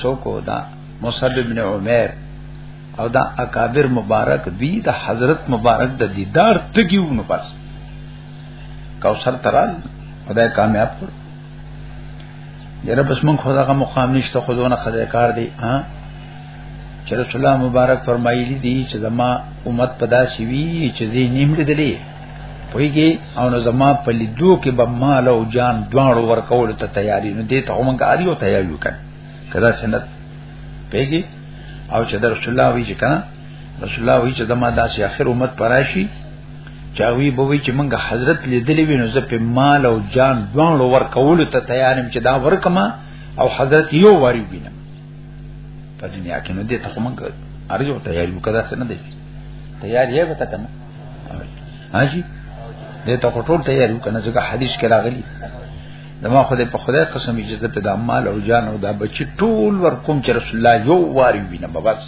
سوکو دا مصعب ابن عمر او دا اکابر مبارک دی دا حضرت مبارک د دیدار تګیو نو پس کوثر ترال خدای کامیاب کړ یره بس مونږ خو دغه مقام نشته خو دونه خدای کار دی ها چې رسول الله مبارک فرمایلی دی چې زما امت پدا سی وی چې دې نیم لیدلې ویږي او نو زما په لیدو کې به مال او جان دواړو ورکول ته تیاری نو دې ته هم کاری او تیاری وکړ کدا سنت پیږي او چې در رسول الله وی چې کنه رسول الله وی چې دما داسې اخر امت پراشي چاوی به وی چې منګه حضرت لیدلې وینو زه په مال او جان دواړو ورکول ته تیارم چې دا ورکما او حضرت یو واری وینم په دنیا کې نو دې ته هم منګه ارجو تیاری وکړه څنګه دې تیاری یې وکړه هاجی دې ته ټول تیار یو کنه ځکه حدیث کې راغلی دما خدای په خدای قسم چې زه په دمال او جان او دا بچی ټول ور کوم چې رسول الله یو واری وینم بس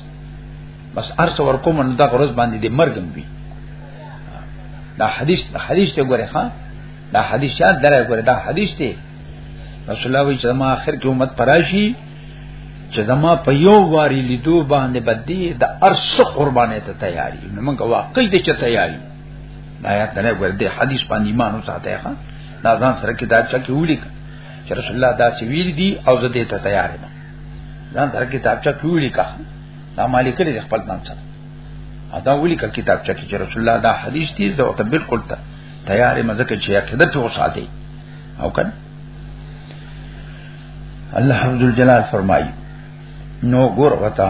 بس ارس ور کوم نو دا غرض باندې دې مرګم وی دا حدیث حدیث ته ګوره ها دا حدیث یاد درای ګوره دا حدیث ته رسول الله وی زما اخر کې امت پراشي چې زما په یو واری لیدو باندې بدی د ارس قربانې ته تیاری نو موږ واقعي ته چې تیاری دا یا دنه ور دې حدیث باندې ایمان وساته ښا دا ځان سره کتاب چا کې ولیک چې رسول الله دا سی ویل دي او زه دې ته تیار یم ځان سره کتاب چا کې ولیک دا مالک لري خپل نام سره دا ولیک کتاب چا کې چې رسول الله دا حدیث دي زه ته بالکل ته تیار یم ځکه چې عقیدت وساته او کنه الله حمد الجلال فرمایي نو ګور وتا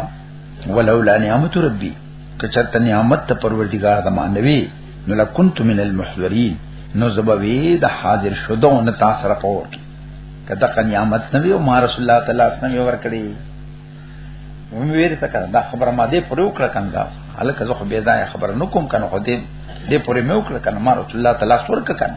ولولا نعمت ربي کچرت نعمت ته پروردگار د مانوي نو لکنت من المحضرين نو زبوي د حاضر شودو نه تاسو را پور کی کدا ک نعمت نه وي او ما رسول الله تعالی اسلام یې ورکړي هم ویری تا کړه دا خبره ما دې پرو کړه کنده الکه زه خو بیا دا خبره نکوم کنه خو دې دې پرې مې وکړه کنه ما رسول الله تعالی سور کنه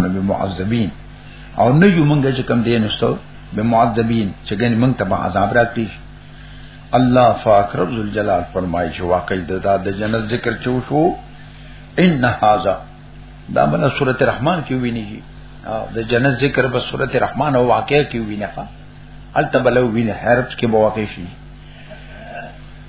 نبی معذبین او نه یو مونږه چې کم دین استو به معذبین چې ګنې مونږ ته عذاب راکړي الله فاک رب ذل جلال فرمایي چې واقعي د د جنت ذکر چو شو ان هاذا دا بنا سورته رحمان کې ویني د جنت ذکر په سورته رحمان او واقعي کې ویني ښا التبلو ویني حرف کې مواقع شي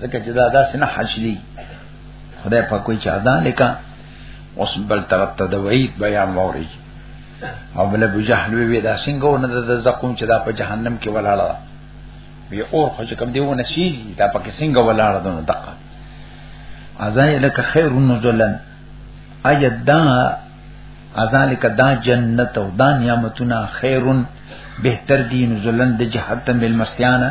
ځکه چې دا داسې نه حاصلي خدای په کوئی چا دا لیکا اوس بل طرف ته د وعید بیان ووري او بل ابو جهل وی دا څنګه ونه د زقوم چې دا په جهنم کې ولاړه ده وی اور خو چې کوم دیونه شي دا پکې څنګه ولاړه ده نو دقه اذان لک خیر نزلن اجد دا اذان لک دا جنت او دا نعمتونه خیرن بهتر دي نزلن د جهنم بالمستیانه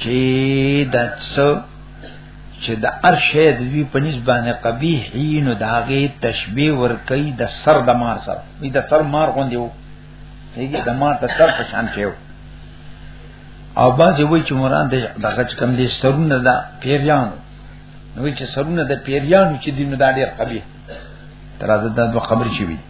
چې دڅو چې د ارشه د وی په نسبانه قبیح نو داغه تشبیه ور کوي د سر د مار سره وی د سر مار غوندې وو هیګه د مار د سر په شان کې وو او باځي وای چې مران د دغه کم دي سرونه دا پیریانو نو چې سرونه د پیریانو چې دینو دا ډېر قبیح تر دا دوه خبرې شوې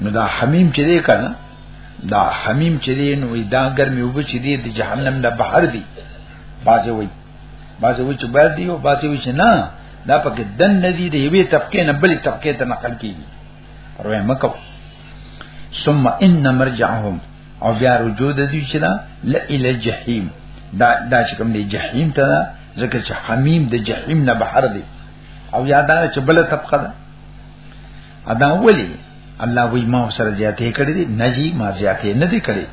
نو دا حمیم چې دی کنه دا حمیم چې دی نو دا ګرمي وب چې دی د جهنم نه بهر دی بازه وای بازه وای چې بهر دی او بازه وای چې نه دا پکې دن ندی دی یوې طبقه نه بلې طبقه ته نقل کیږي پروا مکو ثم ان مرجعهم او بیا رجوع د دې چې دا ل ال جهنم دا دا چې کوم دی جهنم ته دا ځکه چې حمیم د جهنم نه بهر دی او یادانه چې بل طبقه ده ادا ولی الله وی ما سره زیاتې کړې دي نجی ما زیاتې نه دي کړې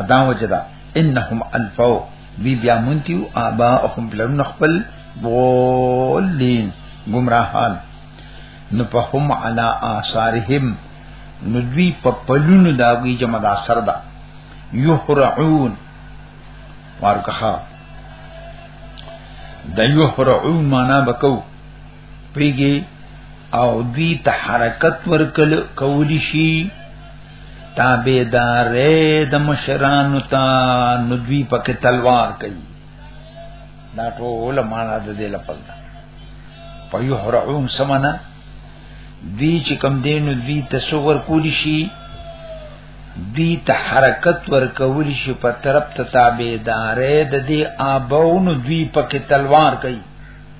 ادا وجدا انهم الفو بی بیا مونتیو آبا اخم بلرون خپل بولین گمراهان نو په هم علا آثارهم نو دوی په پلونو داوی جمع دا سر دا یحرعون وارکخا د یحرعون معنا بکو پیږي او دوی ته حرکت ورکل کولی شي تابعدار د مشرانو ته نو دوی پکې تلوار کوي دا ټول معنا د دې لپاره ده په یو هرعون سمنا دی چې کم دین دی تصور کولی شي دی ته حرکت ور کولی شي په طرف ته تابعدارې د دې آباونو دوی پکې تلوار کوي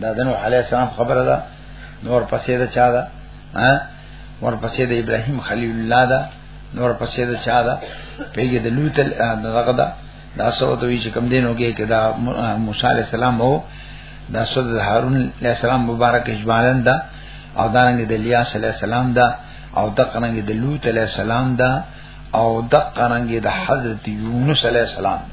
دا د نوح علی السلام خبره ده نور پسې ده چا ده ها نور پسې ده ابراهيم خليل الله ده نور پسې ده چا ده پیګه د لوط دغه ده دا سو ته وی چې کم دین وګي کدا موسی علی السلام وو دا سو د هارون علی السلام مبارک اجمالن ده او دا رنګ د الیاس علی السلام ده او د قرنګ د لوط علی السلام ده او د قرنګ د حضرت یونس علی السلام ده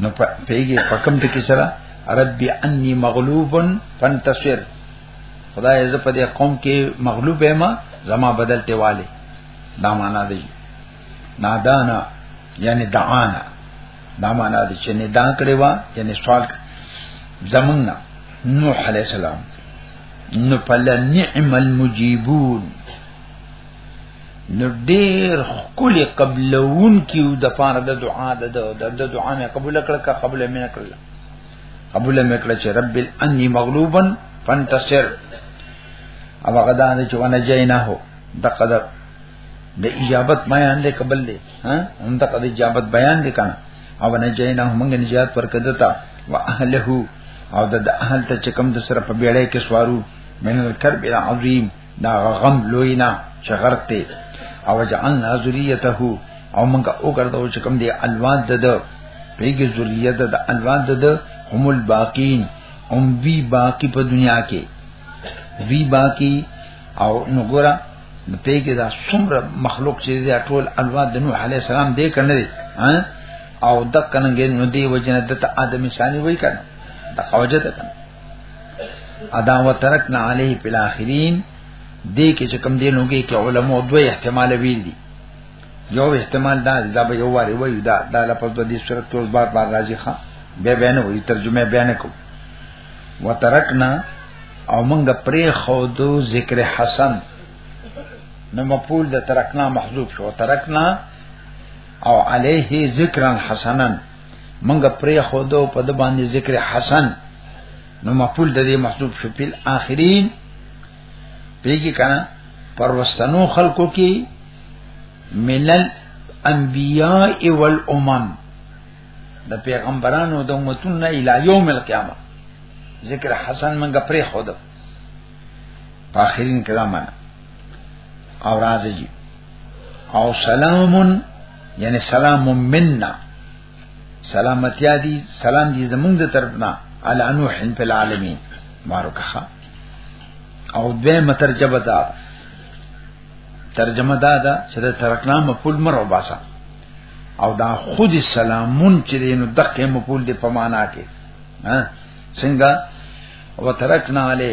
نو پیږي پکم ټکی سره رب انی مغلوب فانتصر خدای زه په دې قوم کې مغلوب یم زما بدل ته والي دا معنا دی نادانا یعنی دعانا دا معنا دی چې نه دا کړی وا یعنی سوال زمونږ نوح علی السلام نو فلنعم المجيبون نو ډیر خپل قبلون کیو د پاره د دعا د د دعا مې قبول کړ کا قبول مې نه کړل قبول مې کړ چې رب انی مغلوبا فانتصر او هغه دا نه چې ونه جای نه هو د قدر د اجابت بیان دې قبل دې ها هم د قدر اجابت بیان دې کنه او نه جای نه موږ نجات پر کدتا واهله او د اهل ته چې کوم د سره په بیړې کې سوارو من الکرب العظیم دا غم لوینا چې غرق دی او جعلنا ذریته او موږ وګرځو چې کوم دی الوان د د پیګه ذریه د الوان د د هم الباقین هم وی باقی په دنیا کې وی باقی او نو ګره پیګه دا څومره مخلوق چې دی ټول الوان د نوح علی السلام دی کنه دی او دک کنه نو دی وجنه د ادم ثانی وای کنه د قوجه ده کنه ادا وترکنا علیه فی الاخرین دې کې چې کوم دین وګي کې علماء دوه احتمال ویل دي یو احتمال دا دا به یو واره وایو دا دا لپس په دې صورت کې اوس بار بار راځي ښا به بیان وي ترجمه بیان کو وترکنا او موږ پرې خو دو ذکر حسن نو مقبول د ترکنا محذوب شو ترکنا او علیه ذکرا حسنا منګه پرې خو دو په د باندې ذکر حسن نو مفعول د دې محذوف شو په اخرین پیږي کنه پروستانو خلقو کې منل انبیاء والامم د پیغمبرانو د امتون نه الی یوم القیامه ذکر حسن منګه پرې خو دو په اخرین کلامه او راځي او سلامون یعنی سلام مننا سلامتیا دی سلام دی زمونږ د طرفنا علی نوح فی العالمین مارکه او دوی مترجمه دا ترجمه دا دا چې د ترکنا مفعول مر او باسا او دا خود سلامون چې نو دغه مفعول دی په معنا کې ها څنګه وترکنا علی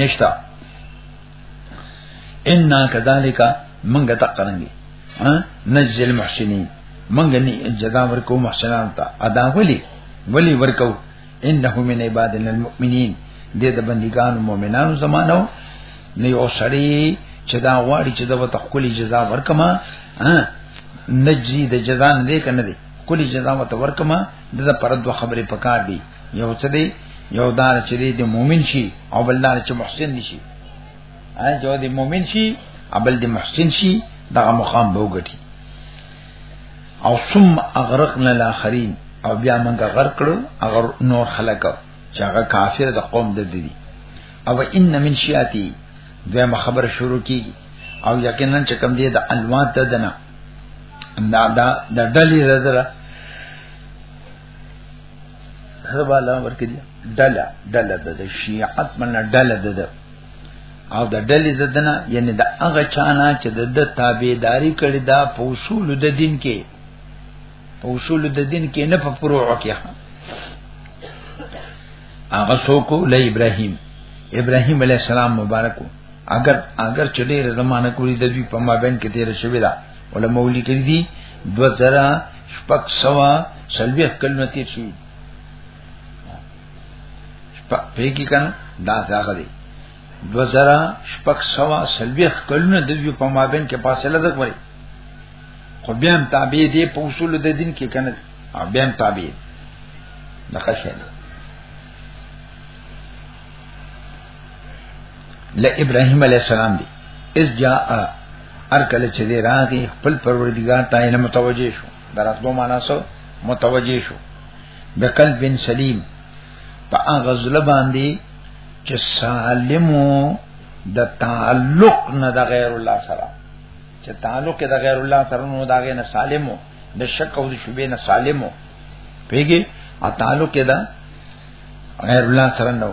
نشتا ان کذالک منګه تقرنګي ها نزل محسنین منګه ني جزا ورکو محسنان ته ادا ولي ولي ورکو انه من عبادنا المؤمنین دې د بندګان مؤمنانو زمانو نه یو سړی چې دا غواړي چې دا وته خپل جزا ورکما ها نجی د جزا نه دی کنه دی کلی جزا وته ورکما د پر دوه خبرې پکار دی یو څه دی یو دار چې دی د مؤمن شي او بل دار چې محسن نشي ا جو د مؤمن شي ابل د محسن شي دا مقام به وګټي او ثم اغرقنا الاخرين او بیا موږ غرق کړو اگر نور خلق چې هغه کافر د قوم د دي او ان من شیاتی دویم خبر شروع کی او یقینا چې کوم دی د الوان ته دنا دا دا د ډلې زدره هرواله ورکړي ډله ډله د شیعت من ډله د او د ډلې ددنه یعنی د هغه چانه چې د تابعداري کړي دا په اصول د دین کې په اصول د دین کې نه په فروع کې هغه څوک له ابراهیم ابراهیم علی السلام مبارک اگر اگر چې ډېر زمانہ کولی د دوی په مابین کې تیر شوی دا ولا مولی کړی دی دو زرا شپک سوا سلوی کلمه تیر شي شپک پیګی کنه دا ځاګه دی دو زرا شپک سوا سلوی کلمه د یو په مابین کې فاصله ده کوي خو بیا هم تابع دی په اصول د دین کې کنه بیا هم تابع دی نقشه ل ابراهيم عليه السلام دی اس جاء ار کله چې دی راغی خپل پروردگار ته یې متوجه شو دراتلو معنا سو متوجه شو بقلب بن سلیم په هغه ځل باندې چې سالمو د تعلق نه د غیر الله سره چې تعلق د غیر الله سره نو داګه نه سالمو د شک او د شوبې نه سالمو پیګي ا تعلق دا غیر الله سره نو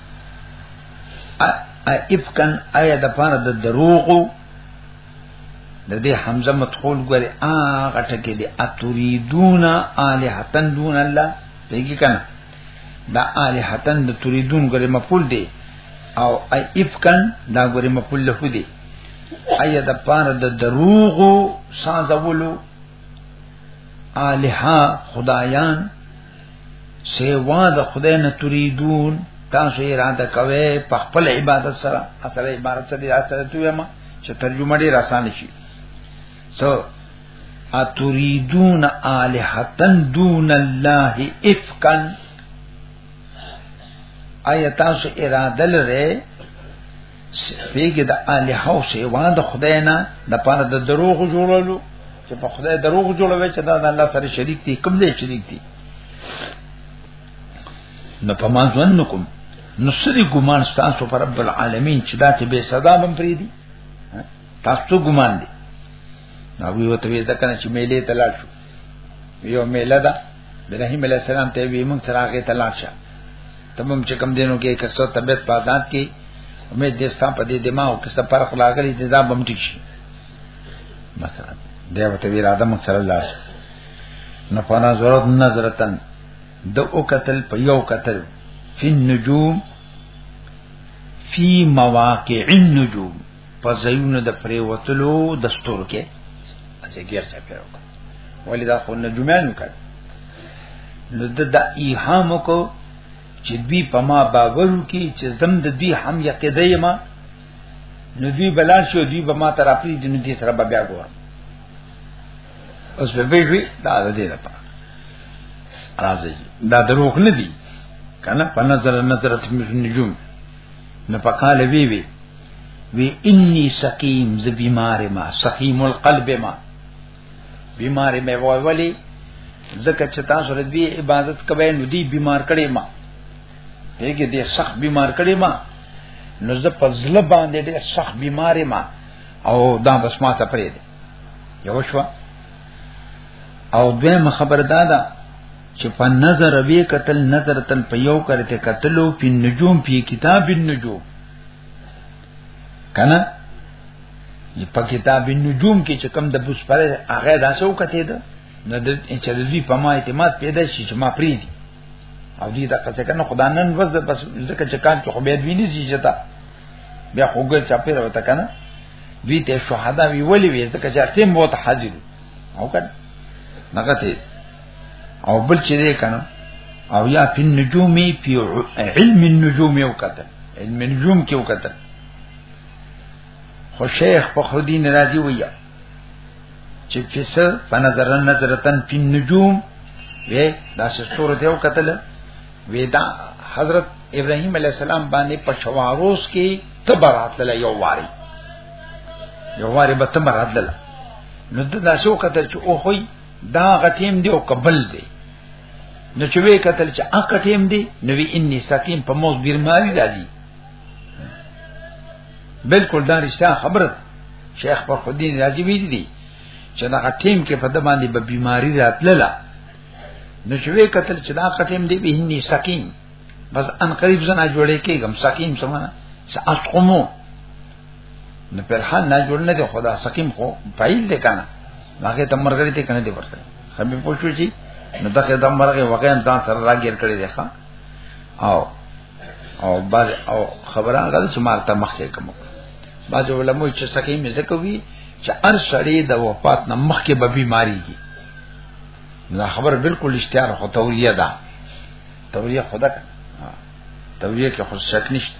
افکن آیا د پاره د دروغو د دې حمزه مدخول ګره ا غټه کې دي اتریدون الہتن دون الله پیګی کنه دا الہتن د تریدون ګره مفعول دی او افکن دا ګره مفعول له دی آیا د پاره د دروغو سازولو الہ خدایان سیوا د خدای نه تريدون تاسو اراده کوي په خپل عبادت سره اصل عبارت سره د اصل ته ما چې ترجمه ډیر آسان شي سو اتريدون الہتن دون الله افکا آیا تاسو اراده لرئ سپیګه د الی هاو سیوا د خدای نه د پاره د دروغ جوړولو چې په خدای دروغ جوړوي چې دا د الله سره شریک دي کوم دې شریک دي نو په ما ځوان کوم نو سری ګمان تاسو پر رب العالمین چې دا چې به صدا بم پری دي تاسو ګمان دي نو وی وته وې ځکه چې میلې تلل شو یو میله ده ابراهیم علیه السلام ته وی مونږ سره هغه تلاش شه تمام چې کم دینو کې کسو طبيعت پازاد کې امید دې ستاسو په دې دماغ کې څه فرق راغلی دې دا بم ټیک شي مثلا دا وته وی اراده مونږ سره لاس نه فنا ضرورت نظرتن د او قتل په یو قتل فی النجوم فی مواقع النجوم په ځایونو د پریوتلو دستور کې اځه ګیر څه پیرو ولې دا خو نه جمعانو کړ نو د د ایهام کو چې دوی په ما باور وکي چې زم د دوی هم یقیده ما نو دوی بلان شو دوی به ما تر اپری د نو دې سره بیا ګورم اوس به به وی دا د دې لپاره راځي دا دروغ نه دي کنه په نظر نظر نجوم نه پکاله وی وی وی انی سقیم ز بیمار ما سقیم القلب ما بیمار مې وای ولی زکه چې تاسو رد بی عبادت کوي نو دی بیمار کړي ما هیګه دې سخت بیمار کړي ما نو زه په زله باندې ډېر سخت بیمار ما او دا بس ما ته پرې دی یو شو او دویمه خبر دا ده چې په نظر به قتل نظر تل په یو کرته قتلو په نجوم په کتاب النجوم کنه په کتاب النجوم کې چې کم د بوس پر هغه داسو کته ده نو د چې د دې په ما اعتماد پیدا شي چې ما پری دي او دې دا څه کنه خدای نن وز د بس ځکه چې کان کې خو به دوی نه شي جتا بیا خوګل چا پیر وته کنه دوی ته شهدا وی ولې وې ځکه چې تیم وته حاضر او کنه نګته او بل چې دې کنه او یا په نجومي په علم النجوم یو کته علم النجوم کې یو کته خو شیخ فخر الدین رازی ویا چې فس فنظر نظرتن په نجوم وې دا ستوره دیو کتل وېدا حضرت ابراهيم عليه السلام باندې پښواروس کې تبرات له یو واري یو واري به تبرات له نو دا څو کتل چې او خوې دا غټیم دی او قبل دی نو چې وی قتل چې اکه ټیم دی نو وی انی سقیم په موس بیرماری راځي بالکل دا رښتیا خبره شیخ پر خدین راځي وی دی چې دا ټیم کې په د باندې به بیماری راتلله نو چې وی قتل چې دا ختم دی به انی سقیم بس ان قریب زنا جوړې کېږم سقیم سمانه ساسقمو نو پر حال نه جوړ نه دی خدا سقیم خو فایل دی کنه هغه ته مرګ لري کنه دی ورته خمه پوښتو چی نو دغه د مرګ واقعا ځان سره راګیر کړی دی ښا او او باز او خبره غل شمار ته مخکې کوم باز علماء چې سکه مې زکه وی چې هر سړی د وفات نه مخکې به بیماری کی دا خبر بالکل اشتیار خو توریه ده توریه خدا توریه کې خو شک نشته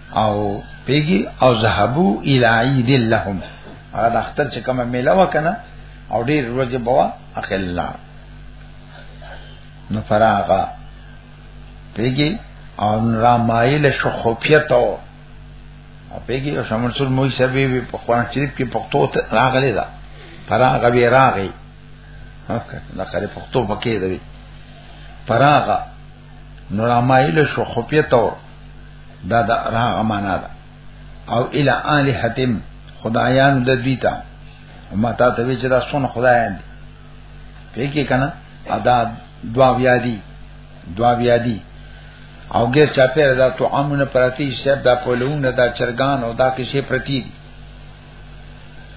او پیګي او ذهبو الای دل لهم هغه د اختر چې کومه میله وکنه او ډیر ورځې بوا اخلا نو فراغا پیګي او را مایل شو خوفیت او پیګي او شمن سر موي سبي په قرآن شریف کې پښتو راغلي دا فراغا وی راغی دا خره پښتو پکې دی فراغا نو رامایل شو خفیه طور دا دا راغه معنا ده او الی الہتم خدایان د دوی ته ما تا ته وی چې دا سن خدایان دي په کې کنه ادا دوا بیا دي دوا بیا دي او ګر چا پیر دا تو امونه پرتی شپ دا پولونه دا چرګان او دا کیسه پرتی دي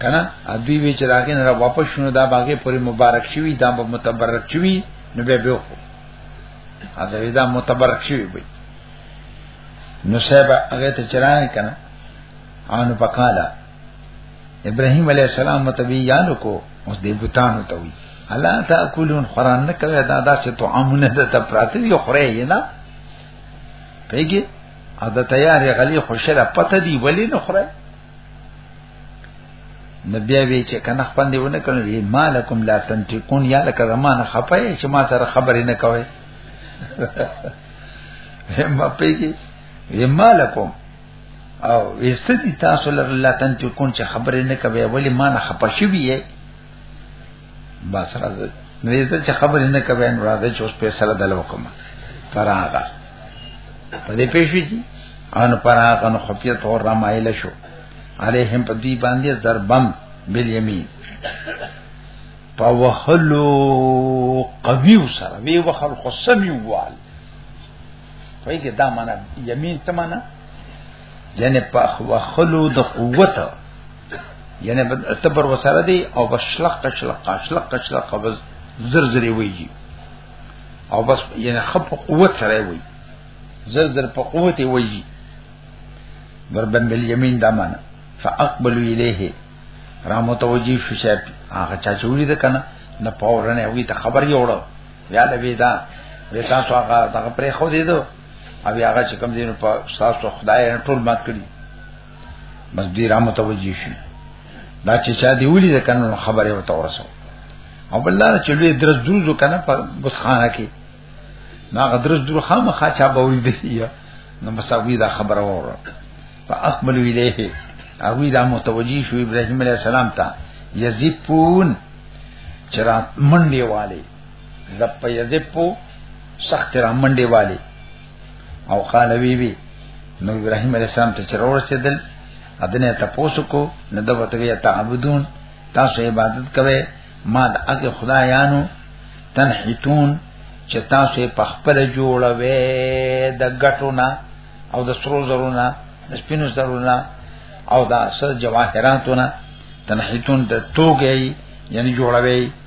کنه ادوی وی چې راګه نه واپس شونه دا باغې پوری مبارک شوی دا متبرک شوی نو به به حضرت دا متبرک شوی وي نو صاحب هغه ته چرای کنه ان پکالا ابراهيم عليه السلام متبي یانو کو اوس دې بوتانو ته وی الا تاکلون قران نه کوي دا داسې تو امونه ده ته پراته یو خره یې نه پیګي ا د تیارې غلي خوشاله پته دی ولی نه خره نبی وی چې کنه خپل دی ونه کړل یې مالکم لا تنتقون یا لکه زمانه خپای چې ما سره خبرې نه کوي هم پیږي یې مالکم او وستدي تاسو لر لا تنتقون چې خبرې نه کوي ولی ما نه خپشي وی بس راځي نو دې چې خبرې نه کوي نو راځي چې اوس په سره دلو کوم پراغه په دې پېښې دي ان پراغه نو خفیت اور رمایل شو علیهم په دې باندې ضربم بل یمین په وحلو قوی سره وی وحل خصمی وال په دې دا معنا یمین څه معنا یعنی په وحلو د قوت یعنی تبر وسره دی او بس شلق شلق شلق شلق بس زر زر ویږي او بس یعنی خپ قوت سره وی زر زر په قوت ویږي بربن بالیمین دا معنا فاقبل الیه را متوجی شو چې هغه چا چوری ده کنه د پاورنه وی ته خبر یې وړو یا د ویدا وی تاسو هغه دغه پرې خو دې دو او هغه چې کوم دین په تاسو خدای ټول مات کړی بس دې را متوجي شي دا چې چا دی ولي د قانون خبره ورته ورسو او بل لار چې لوی درز دروزو کنه په بوتخانه کې نا غدرز درو خامخا چا بولی دی نو مساوی دا خبره وره فاقبل الیه اوی دا متوجی شو ابراهیم علیہ السلام ته یزیفون چرات منډي والے لپ یذپو سخت را منډي والي او قال وی وی نو ابراهيم عليه السلام ته چرور سیدل ادنه تاسو کو نه د وتوی تعبدون تاسو عبادت کوئ ما د هغه خدایانو تنحتون چې تاسو په خپل جوړوي د غټونه او د سرو زرونه د سپینو زرونه او د سر جواهراتونه تنحیتون د توګي یعنی جوړوي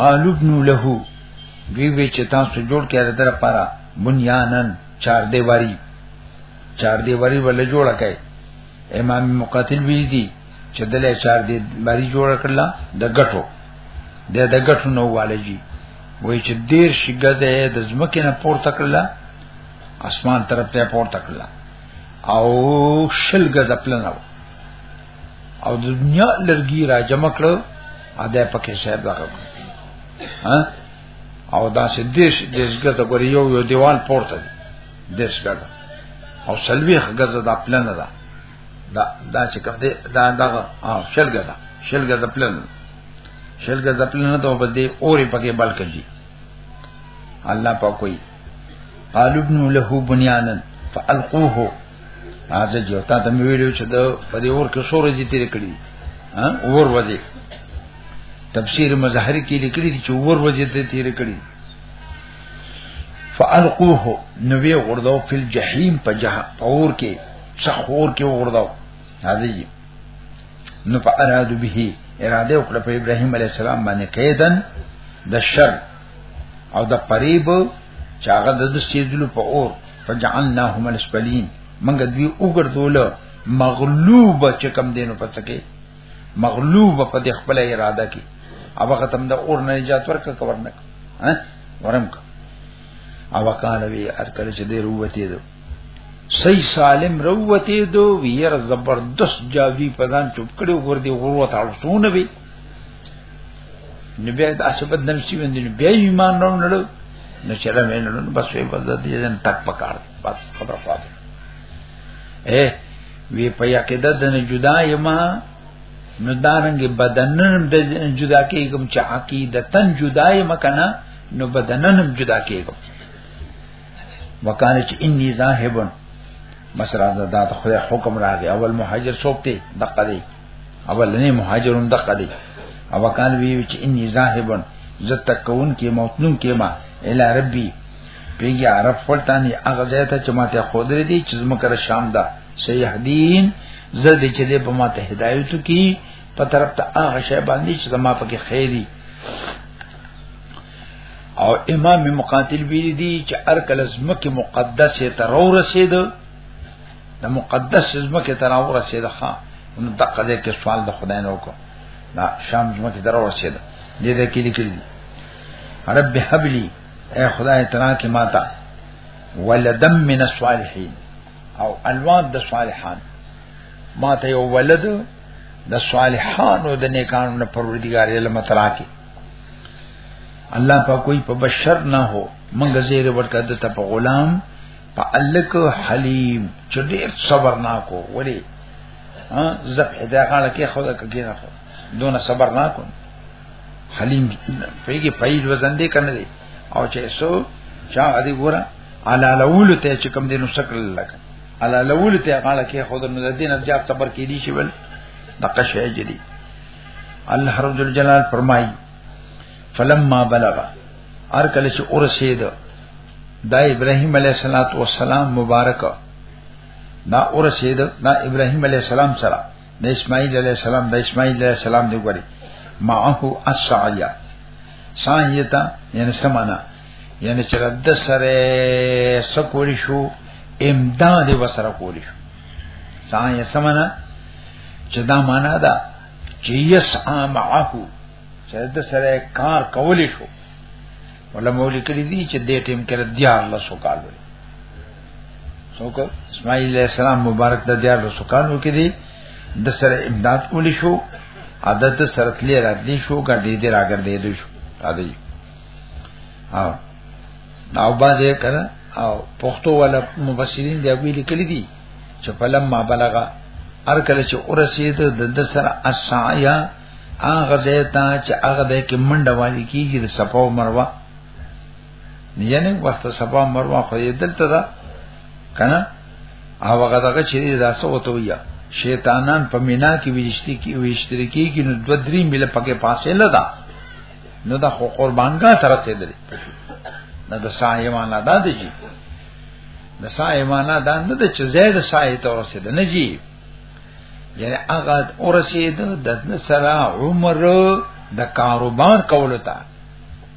قالو ابن له دوی وی چې تاسو جوړ کړی در پاره بنیانن چار دیواری چار دیواری ول جوړه کړي امام مقاتل وی دي چې دله چار دیواری جوړ کړل د غټو د د غټو نو والجی وای چې دیر شګزه د زمکه نه پور تکړل اسمان طرف ته پور تکړل او شل غزپلنو او د دنیا لرګي را جمع کړو ا دې پکې شعر دغه ها او دا سې دیش دیشګه ته ګوري یو یو دیوال پورته دیشګه او سلويخ غزه دا پلان ده دا دا چې کوم دی دا دا شلګه ده شلګه ده پلان شلګه ده پلان ته په دې اوري پکې بلکې الله په کوئی قالو ابن له بنيانن فالقوه هغه جو تا ته ویلو چې دا په دې اور کې سورې دي تیر کړی ها اور وځي تفسیر مظهر کې لیکلي چې اور وځي ته تیر کړی فالقوه نو وی غردو فل جهنم په جه اور کې څخور کې غردو هذه نو فارادو به اراده وکړه په ابراهيم عليه السلام باندې کېدن د شر او د قریب چې هغه د سیدلو په اور فجعلناهم الاسفلین منګه دوی وګرځول مغلوب چې کم دینو پڅکه مغلوب په د خپل اراده کې او هغه تم د اور نه نجات ورک کورنک ها ورم کا او وکانه وی ارکل چې دی روته دو سی سالم روته دو ویر زبردست جاوی پدان چوپ کړي ور دي غروت اړسونه وی نو بیا د اسبد نم شي باندې بیا ایمان نه نړو نو چې له مینه نو بس وي بس د دې جن تک پکار بس خبر فاضل اے وی په یقیده د نه جدا یما نو دارنګ بدنن د جدا کېږم چې عقیده تن جدا یما کنه نو بدنن جدا کېږم وکانه چې انی ذاهبن مسرا دا د خدای حکم راغی اول مهاجر څوک دی دقه دی اولنې مهاجرون دقه دي او کان وی چې انی ذاهبن زه تکون کې موتنون کې ما الی ربی پیږي عرب فلتانی هغه ځای ته چې ماته خودري دي چې زمکر شام ده سیهدین زه دې چې دې په ماته هدایت کی په طرف ته هغه شی باندې چې زما پکې خیری او امام مقاتل ویری دي چې ارکل زمکه مقدسه تر ورسېده د مقدس ځمکه تر اورسه ده ښا نو دقه دې کې سوال د خدای نه وکړه دا شام ځمکه تر اورسه ده دې دې کې لیکل رب حبلی اے خدای تعالی کې ماتا ولدم من الصالحین او الوان د صالحان ما ته یو ولد د صالحانو د نیکانو نه پروردګار یې لمه ترا کې الله په کوئی په بشر نه هو منګه زیر ورکړه د ته په غلام په الک حلیم چې ډیر صبر ناکو ولی ها زب هدا غاړه کې خدا کې نه خو دون صبر ناکو حلیم پیږي پیل وزن دې کنه دې او چې سو چا ادي ګورا علا لول ته چې کم دې نو شکل لګ علا لول ته غاړه کې خود نو دې نه زیات صبر کې دي شي ول دقه شی جدي الله رب جلال فرمایي فلما بلغ ار کله چې اورسید دا ابراهيم عليه صلوات و سلام مبارک دا اورسید دا ابراهيم عليه السلام سره د اسماعیل عليه السلام د اسماعیل عليه السلام دی ګوري معه السعيا سانیتا یعنی سمانا یعنی چې رد سره سکوړی شو امداد وسره کولی شو سانیه سمانا چې دا معنا ده چې یسعا معه چې د سره کار کولی شو علماء لیکلي دي چې دې ټیم کې دیار الله سو کالو څوک اسماعیل علیہ السلام مبارک د دیار الله سو کالو کې دي د سره امداد کولی شو عادت سره تللی را دي شو ګډې دې راګر دې دې شو عادي او نو باندې کړه او پښتو ولا مبصرین دی وی لیکلي دي چې فلم ما بلغه ار کله چې اورسید د دسر اسایا هغه زیتا چې هغه د کې منډه والی کیږي د صفا او مروه یعنی وخت صفا او مروه خو یې دلته ده کنه او هغه دغه چې دا څه وته ویا شیطانان په مینا کې ویشتي کې ویشتري کې کې نو دو درې مل پکې پاسې نه ده نو دا خو قربانګا تر رسیدل نه د سایه معنا دا دی چې د سایه معنا دا نه ده چې زید سایه تر رسیدل نه جی یعنی هغه اورسید د سره عمر د کاروبار کولو ته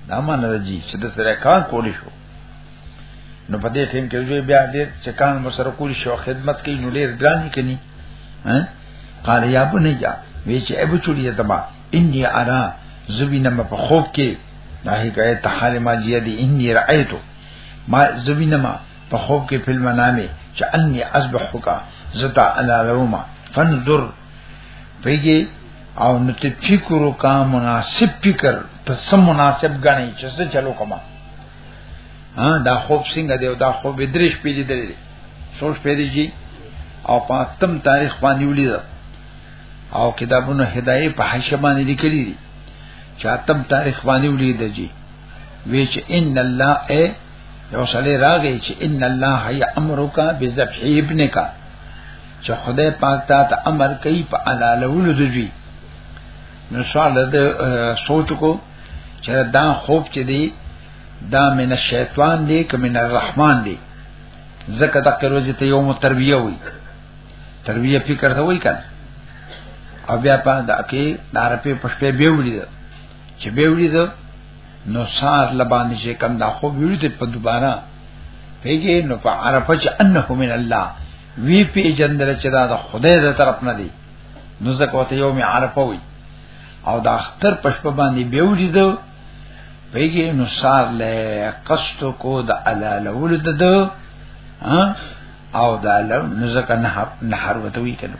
دا معنی راځي چې د سره کار کولی شو نو په دې ټیم کې دوی بیا دې چې کان مو سره کولی شو خدمت کوي نو ډیر ګران کینی ها قال یا بنی جا وی چې ابو چوری زما انی ارا زبینه ما په خوب کې دا هیکایت حال ما جیدی انی رایتو ما زبینه ما په خوب کې فلم نامه چې اني اصبحک زتا انا لوما فنظر پیږي او نو ته فکر کا مناسب فکر ته سم مناسب غني چې څه چلو کما ها دا خوب څنګه دی او دا خوب درش پیږي درې سوچ پیږي جی او پاتم تاریخ باندې ولید او کتابونو هدايه په حاشیه باندې لیکلي دي چاتم تاریخ باندې ولید جی ویچ ان الله اے یو سړی راغی چې ان الله یامرک بذبح ابنک چې خدای پاک تا ته امر کوي په علالولو د دوی نو سوال د سوچ کو چې دا خوب چې دی دا من الشیطان دی که من الرحمن دی زکه د قروزی ته یو تربیه وي تربیه فکر ته وای کنه او بیا په دا کې دار په پښپې به وړي چې به وړي نو سار لباندې چې کم دا خو ویل ته په دوباره پیګې نو په عرفه چې انه من الله وی پی جندل چې دا د خدای د طرف نه دی نو زکه وته یوم عرفه وی او دا اختر پښپ باندې بیوجی دو پیګې نو سار له قصد کو د الاله ولد دو او دا لو نزکه نه نه هر وته وی کنه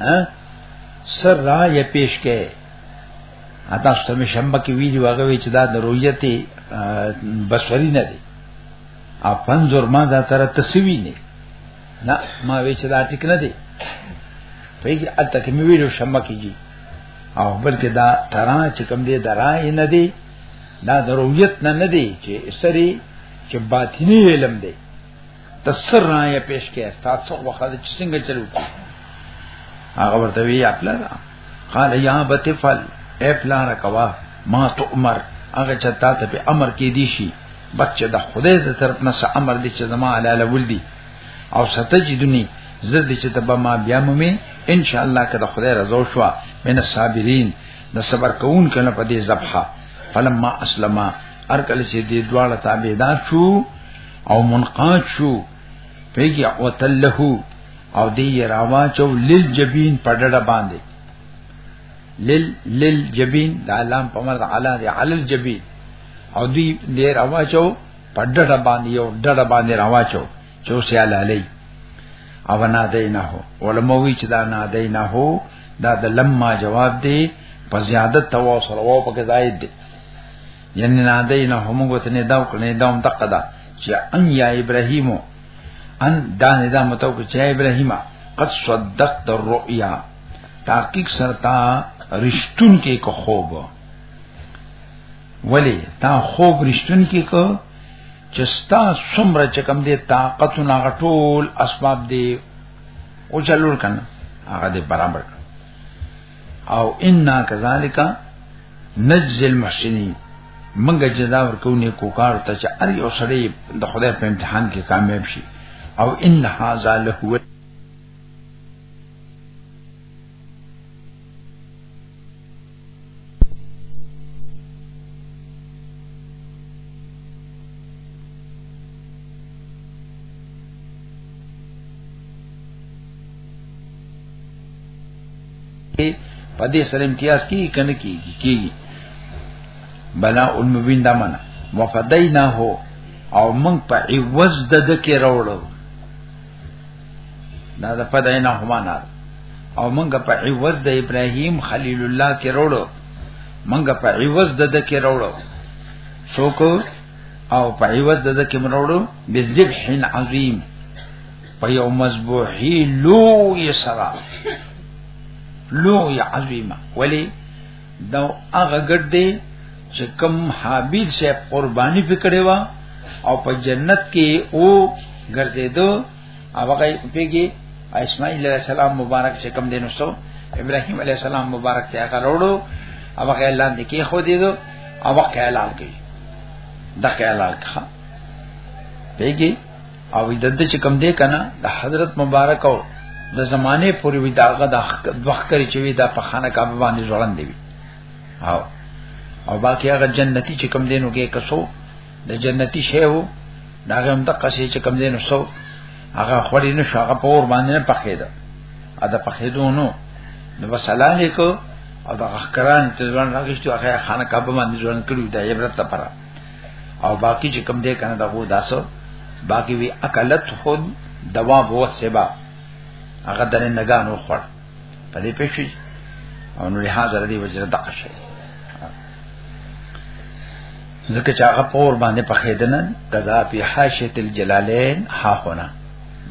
ها سر را یې پیش کې اته ستمه شنبه کې ویډیو هغه وی چې دا د رؤیت بصری نه دی او پنځور ما دا تر تسوی نه نه ما وی چې دا ټیک نه دی په یوه اته کې مې ویډیو شنبه کې جی او بلکې دا ترا چې کوم دی درای نه دی دا د رؤیت نه نه دی چې سری چې باطینی علم دی د سر نه یې پیش کې تاسو وخت چې څنګه چلو هغه ورته وی خپل قال یا بتفل اے پلان کوا ما تو عمر هغه چتا ته په امر کې دی شي بچه د خدای د طرف نه سه امر دي چې زما علاله ولدي او ستجدنی زر دي چې تبا ما بیا مې ان شاء الله کده خدای رضا شو من الصابرین د صبر کوون کنه په دې ذبحه فلما اسلم ارکل چې دې دواړه تابعدار شو او منقاد شو پیږي او تلهو او دی راوا چو لیل جبین پډړه باندې لیل لیل جبین د علام په مرد علا دی علل جبین او دی دی راوا چو پډړه باندې یو ډړه باندې راوا چو چو سیال علی او نه دی نه هو ولموی چې دا نه دی نه هو دا د لما جواب دی په زیادت تواصل او په زائد دی یعنی نه دی نه هم غوته نه دا کړنه دا هم دقه ده چې ان یا ابراهیم ان دا نه دا متو چې ابراهیم قد صدقت الرؤيا تحقیق سرتا رشتون کې کو خوب ولی تا خوب رشتون کې کو چستا سمره چې کم دې طاقت نه غټول اسباب دې او چلور کنه هغه دې برابر او انا کذالک نجزی المحسنین منګه جزا ورکو نه کو کار ته چې ار یو سړی د خدای په امتحان کې کامیاب شي او ان هاذا له هو په دې سره امتیاز کیږي کنه کیږي کیږي بنا المبین دا معنا وفدینا هو او موږ په عوض د دکې راوړو دا د فدینا هو معنا او موږ په عوض د ابراهیم خلیل الله کې راوړو موږ په عوض د دکې راوړو څوک او په عوض د دکې مروړو بذبح عظیم په یو مذبوحی لو یې سره لو یې عظیمه ولی دا هغه ګډ دی چې کم حابیل سے قربانی پکړې وا او په جنت کې او ګرځېدو او هغه پیږي اسماعیل علیہ السلام مبارک چې کم دینو سو ابراهیم علیہ السلام مبارک ته هغه وروړو او هغه اعلان دي کې خو دې دو او هغه اعلان کوي دغه اعلان ښه پیږي او د دې چې کم دی کنه د حضرت مبارک او د زمانه پورې وی داغه د وخت کری چې وی دا په خانه کعبه باندې ځوړند دی او او باقی هغه جنتی چې کم دینو کې کسو د جنتی شی وو داغه هم د قصې چې کم دینو سو هغه خوري نو شاغه په ور باندې نه پخې ده ا د پخې دونو نو وسلام علیکم او د غخکران چې ځوان راغشتو هغه خانه کعبه باندې ځوان کړو د عبرت لپاره او باقی چې کم دې کنه دا هو داسو باقی وی اکلت خود دوا هو سبا هغه درې نگانو خور په دې پېښې او نو له حاضر دی وجه د قشه ځکه چې هغه پور باندې پخېدنه قضا په حاشیه الجلالین ها هونه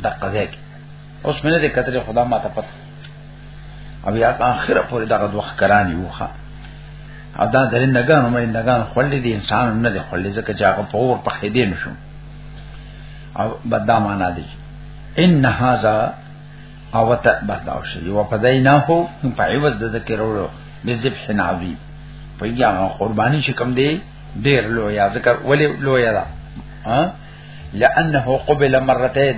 د قضا کې اوس مې دې کتلې خدا ما ته پته او یا اخره پورې دغه دوه کران یو ښا او دا درې نګان مې نګان خولې دي انسان نه دي خولې ځکه چې هغه په اور په خېدې نشو او بدا معنا دي ان هاذا او ته برداو شي یو په دای نه هو په عوض د ذکر ورو بذبح عظیم په یا قرباني چې کم دی ډیر لوی ذکر ولې لوی ده لانه قبل مرتين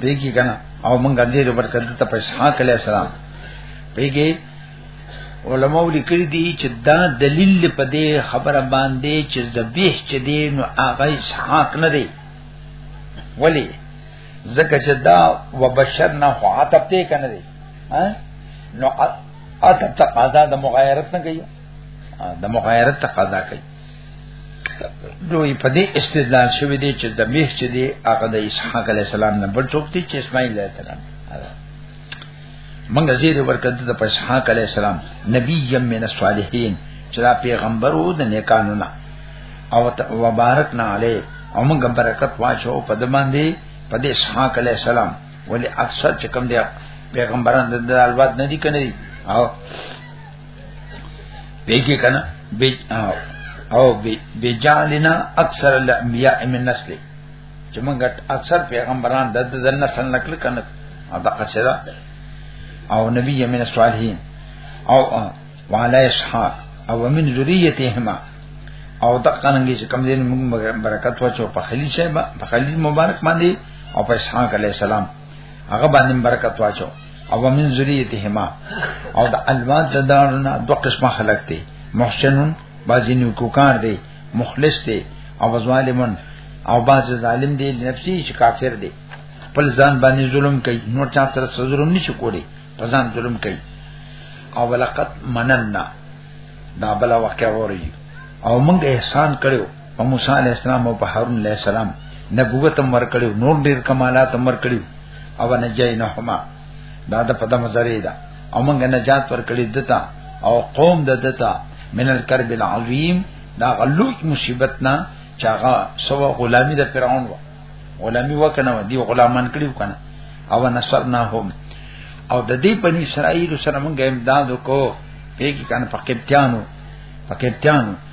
بیگی کنا او منگ اندیر برکدتا پا اسحاق علیہ السلام بیگی علماء لیکلي دي چې دا دلیل په دې خبره باندې چې ذبیح چې دی نو هغه اسحاق نه دی ولی زکه چې دا وبشرنا خو عتب ته کنه دی نو عتب تقاضا د مغایرت نه کوي د مغایرت تقاضا کوي دوی په دې استدلال شوی دی چې د میح چې دی هغه د اسحاق علی السلام نه بل څوک دی چې اسماعیل علی السلام منګه زیر ورکړه د اسحاق علی السلام نبی یم من الصالحین چې دا پیغمبر وو د نیکانو نه او مبارک نه علی او موږ برکت واچو په د باندې په د اسحاق علی السلام ولی اکثر چې کوم دی پیغمبران د الواد نه دي کنه او بیگی کنا بی او بجالنا اکثر الانبیاء من نسل چې موږ اکثر پیغمبران د د نسل نکل کنه دا قصدا او نبی من الصالحین او وعلى اسحاق او من ذریتهما او د قانونګي چې کم دین موږ برکت وچو په خلیل شیبا په خلیل مبارک باندې او په اسحاق علی السلام هغه باندې برکت واچو او من ذریتهما او د الوان زدارنا دو قسمه خلق دي محسنون بعضی نیکوکار دي مخلص دي او ظالمون او بعض ظالم دي نفسي چې کافر دي خپل ځان باندې ظلم کوي نور چا سره ظلم نشي کولی په ځان ظلم کوي او ولقد مننا دا بل واقع وری او موږ احسان کړو په موسی علی السلام او په هارون علی السلام نبوت هم ورکړو نور ډیر کمالات هم ورکړو او نه جاینهما دا د پدم زری دا او موږ نجات ورکړي دتا او قوم د دتا من الكرب العظیم دا غلوک مصیبت نه چاغه سو غلامی د فرعون و غلامی وکنه دی غلامان کړیو کنه او نصرنا هم او د دې پنی اسرائیل سره موږ امداد وکړو په کې کنه په قبطیانو په قبطیانو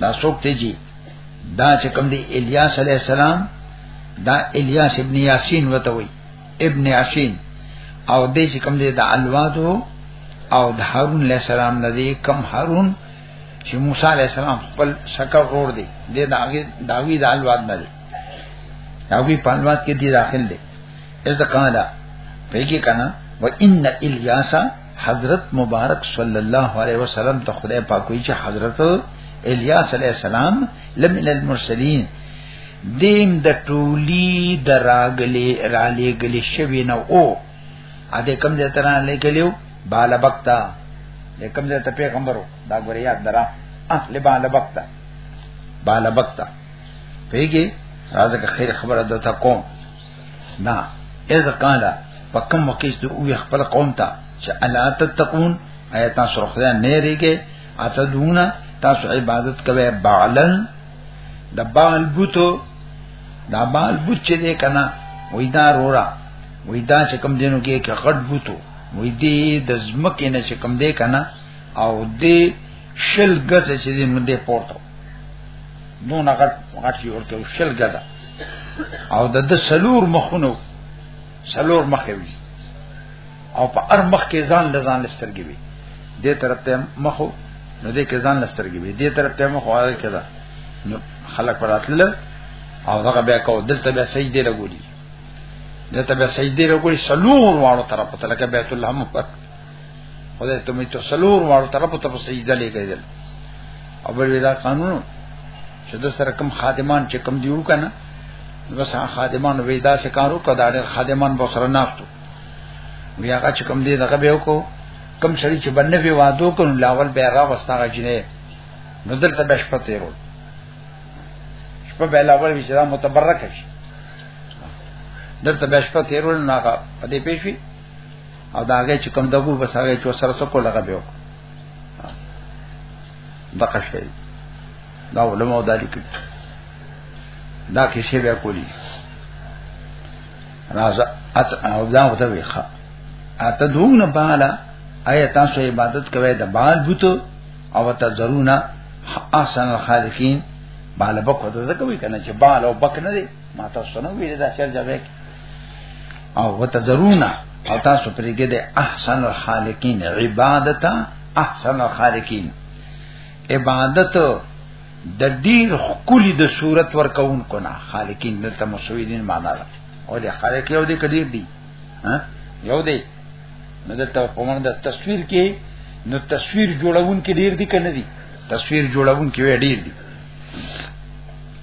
دا څوک دی جی دا چې کوم دی الیاس علی السلام دا الیاس ابن یاسین وته وی ابن یاسین او دې چې کوم دی دا الوادو او د هارون علی السلام نه دی کم هارون چې موسی علی السلام خپل شکر روړ دی دې دا هغه داوی د الواد نه دی داوی په الواد کې دی داخل دی اذ قال پیګه کنا و ان الیاسا حضرت مبارک صلی الله علیه وسلم ته خدای پاک وی چې حضرت الیاس علیه السلام لمن المرسلین دیم د ټولی د راغلی را لګلی شوی نه او ا دې کم دې تران لګلیو بال بکتا دې کم دې ته پیغمبرو دا غره یاد درا اهل بال بکتا بال بکتا پیګه راځه خیر خبره ده تا کوم نا اذ قال پکم وکیس دو اوی خپل قوم تا چه الا تتقون ایا تاسو رخدا نه ریګه اتدونا تاسو عبادت کوي بعلن د بعل بوتو دا بعل بوت چې دی کنه وای دا رورا وای دا چې کم دینو کې کې غټ بوتو وای دی د زمکه نه چې کم دی کنه او دی شل غزه چې دی نو دی پورته دون غټ غټ یو ورته شل غزه او د د سلور مخونو سلور مخې وي او په هر مخ کې ځان لزان لسترګي وي دې طرف ته مخو نو دې کې ځان لسترګي وي دې طرف ته مخو هغه کړه نو خلق پراتل او هغه بیا کو دلته بیا سجده لګولي دلته بیا سجده لګولي سلور واړو طرف ته لکه بیت الله مبارک خدای ته مې ته سلور وارو طرف ته سجده لګیدل او بل ودا قانون چې د سره کم خادمان چې کم دیو کنه بس خادمان وېدا سه کارو کدا ډېر خادمان به سره نافتو بیا هغه چې کم دی دغه به وکړو کم شری چې باندې به وادو کړو لاول به را وستاغه جنې نو دلته به شپه تیرول شپه به لاول وی چې دا متبرک شي دلته به شپه تیرول نه هغه په دې پېښې او دا هغه چې کوم دغه بس هغه چې سره سره کوله غبي وکړه دغه شی دا علماء دا لیکي دا کې شی بیا کولی راځه ات او دا وته ویخه اته دونه بالا آیا تاسو عبادت کوئ د بال بوتو او ته زرونا احسن الخالقین بالا بکو ته ځکه وی کنه چې بال او بک نه دی ما تاسو نه ویل دا چر جواب او وتذرونا او تاسو پرېګه ده احسن الخالقین عبادت احسن الخالقین عبادت د ډیر خکلی د صورت ورکون کنا خالقین دلته مسویدین معنا ده او د خالق یو دی کډیر دی ها یو دی نو دلته په موږ د تصویر کې نو تصویر جوړون کې ډیر دی کنه دی تصویر جوړون کې ډیر دی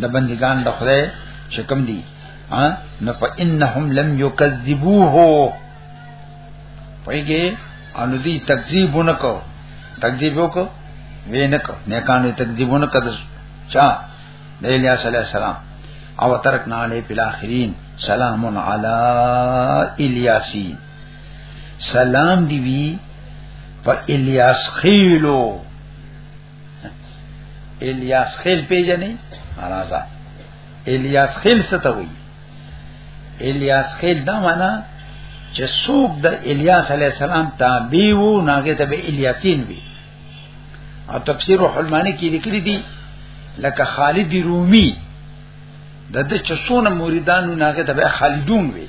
د بندگان د خدای چې کوم دي ها نو فإنهم لم يكذبوه پویږي ان دې تکذیب ونکو تکذیب وکړو وینکو نه کانو تکذیب ونکړ چا د الیاس علی السلام او ترکنا علی فی الاخرین سلام علی الیاسی سلام دی وی په الیاس خیلو الیاس خیل پیژنې راځه الیاس خیل څه ته وایي الیاس خیل دا معنا چې څوک د الیاس علی السلام تابع وو ناګه ته به الیاسین وی او تفسیر حلمانی کې لیکلي دي لکه خالد رومي د د چسونه مریدانو ناګه ته به خالدون وی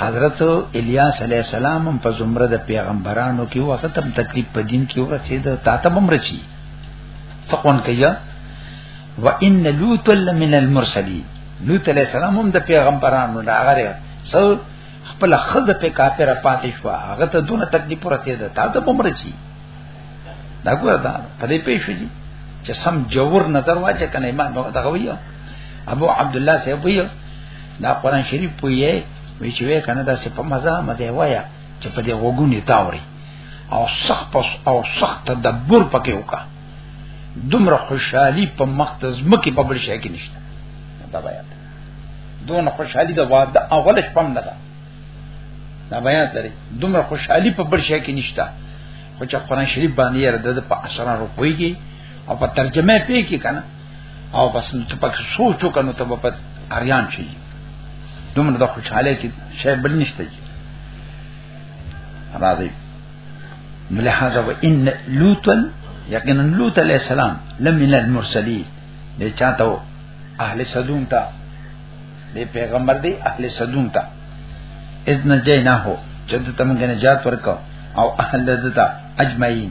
حضرت الیاس علی السلام هم په زمره د پیغمبرانو کې وخت هم تکلیف په دین کې ورسید تا ته هم رچی څقون کیا و ان لوط من المرسلین لوط علی السلام هم د پیغمبرانو نه هغه سو خپل خزه په کافر پاتې شو هغه ته دونه تکلیف ورسید تا ته هم رچی دا ګور دا په دې پېښې دي چې سم جوور نظر واچ کنه ایمان دغه ویو ابو عبد الله سی ویو دا قران شریف پویې وی چې وې کنه دا څه په مزه مزه وایا چې په دې وګونی تاوري او سخت پس او سخت تدبر پکې وکا دومره خوشحالي په مختز مکه په بل شي کې نشته دا بیا دون خوشحالي د واد اولش پم نه ده دا بیان لري دومره خوشحالي په بل شي کې نشته خو چې قران شریف باندې یې رد په اثر روپويږي او په ترجمه پی کې کنه او بس نو ته پکې سوچ وکنو ته په اریان شي دومره د خوشاله کې شی بل نشته جی راځي ملحظه و ان لوطن یقینا لوط علیہ السلام لمن المرسلین دې چاته اهل صدوم ته دې پیغمبر دی اهل صدوم ته اذن جینا هو چې ته موږ نجات ورکو او اهل دته اجمعین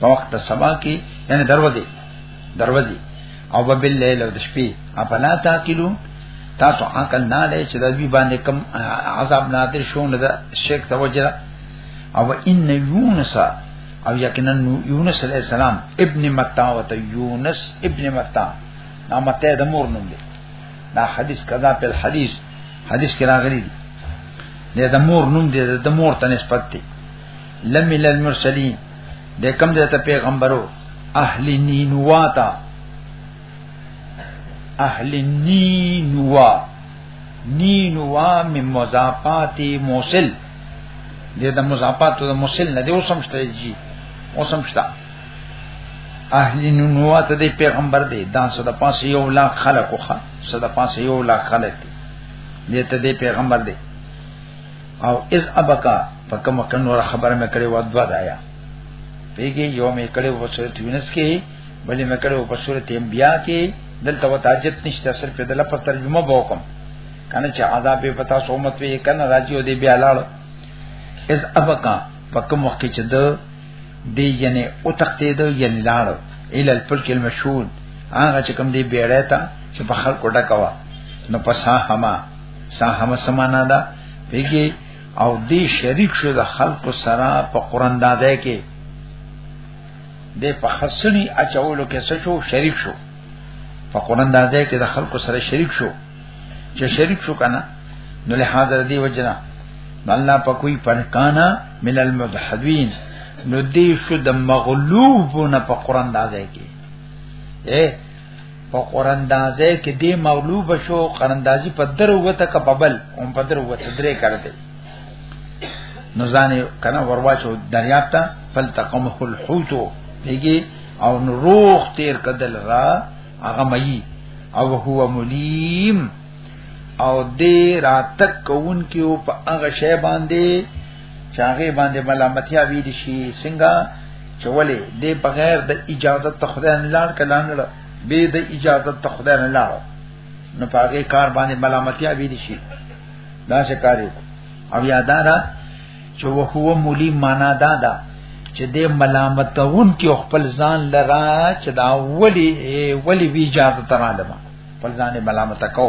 په وخت د سبا کې یعنی دروازه دروازه او ببل لیل او د شپې اپلا تاکلو تاسو عقل نه لري چې د دوی باندې کم عذاب نادر شو نه د شیخ توجه او ان یونس او یقینا یونس علیہ السلام ابن متا و ته یونس ابن متا دا متا د مور نوم دی دا حدیث کذا په حدیث حدیث کې راغلی دی د مور نوم دی د مور ته نسبت دی لمل المرسلین د کم د ته پیغمبرو اهل نینوا تا اهل نینوا نینوا من مضافات موصل د د مضافات د موصل نه دی اوسم شته جی اوسم شته اهل نینوا ته د پیغمبر دی دا صد پاس یو لا خلق خو صد پاس یو لا خلق دی ته د پیغمبر دی او اس ابکا په کوم کنور خبره مې کړې و دوا دایا پیګي یو مې کړې و سورت یونس کې بلې مې کړې و په سورت انبیاء کې دلته و تاجت نشته صرف د لپاره ترجمه به وکم کنه چې عذاب به پتا سومت وي کنه راځي او دې بیا لاړ اس ابکا په کوم وخت چې د دی یعنی او تختې د یعنی لاړ ال الفلک المشهود هغه چې کوم دی بیړه تا چې په خلکو ډکوا نو پسا هما ساهم سمانا دا پیږي او دې شریک شو د خلق سره په قران داده کې د په خصنی اچولو کې څه شو شریک شو په قران داده کې د خلق سره شریک شو چې شریک شو کنه نو له حاضر دی وجنا الله په کوئی پنکانا من المدحدین نو دې شو د مغلوب نه په قران داده کې اے په قراندازه کې دی مغلوب شو قراندازي په درو وته کپبل هم په درو وته درې کړ دی نو ځان کنه ورواچو دریاب ته فلتقم خل حوتو دیږي او نو روح تیر کدل را هغه مئی او هو ملیم او دې راتک کون کې او په هغه شی باندې چاغه باندې ملامتیا ویل شي څنګه چولې د بغیر د اجازه ته خدای نه لاړ کلان نه به د اجازه ته خدای نه لاړ نو پاګه کار باندې ملامتیا ویل شي دا څه کار یو او یادارا چې وهو مولي معنا دا ده چې د ملامتون کې خپل ځان لرا چې دا ولی ولی وی اجازه تراله خپل ځان ملامت کو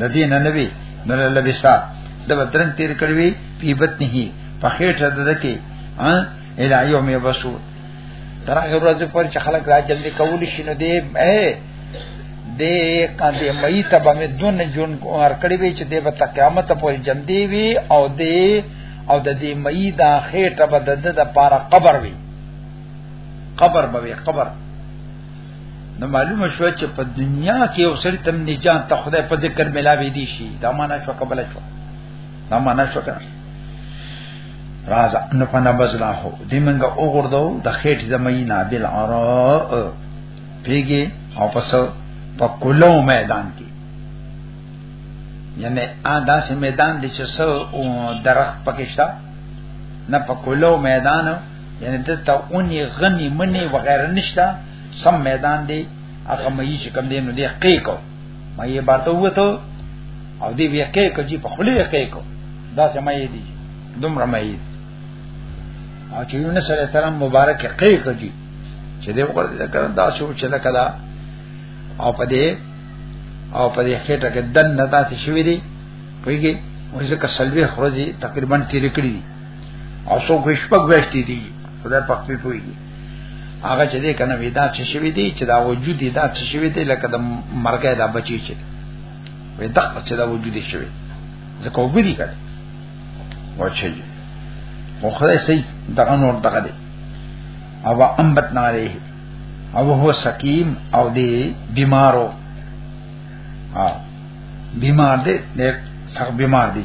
د دې نه نبی نو لبسا د بدرن تیر کړی وی په بطنه په خېټه د دکی ها الی یوم یبسو تر هغه ورځ پر چې خلک راځل دي کول شي نو دې اے دې کاندې مې ته به دون جون ور کړی وی چې دې به قیامت پورې جم دی وی او دې او د دې مې دا خېټه به د د پاره قبر وی قبر به قبر نو معلومه شو چې په دنیا کې یو سړی تم نجات ته خدای په ذکر ملاوي دي شي دا معنا شو قبل شو دا معنا شو کنه راز نو پنا بزلا هو دې منګه او غردو د خېټ زمينه بل عرا پیګي او پس په کلو میدان کې یعنی ا داسې میدان دي چې سو درخت پکښتا نه په کلو میدان یعنی د ته اونې غنی منی وغیرہ نشته سم میدان دی هغه مې چې کم دینو دی قې کو مې یې بارته وته او دی بیا قې کو چې په خلی قې کو دا سم یې دی دومره مې یې او چې یونس علی السلام مبارک قې کو چې چې دی وګړه دا کړه دا شو چې دا کړه او په دې او په دې خېټه کې دن نه تاسو شوې دي پویږي وځکه سلوي خروجي تقریبا تیر کړی دي او څو ګشپک وشتي دي خدای پاک په پوي هغه چې دې کنه ودا چې شوی دی چې دا وجود دی دا چې شوی دی لکه د مرګ دا بچی چې وې دا چې دا وجود دی شوی ځکه وګړي کړي وچی او خدای سي دغه نور دغه دی او امبت ناره او هو سکیم او دی بیمارو ها بیمار دی نه سخت بیمار دی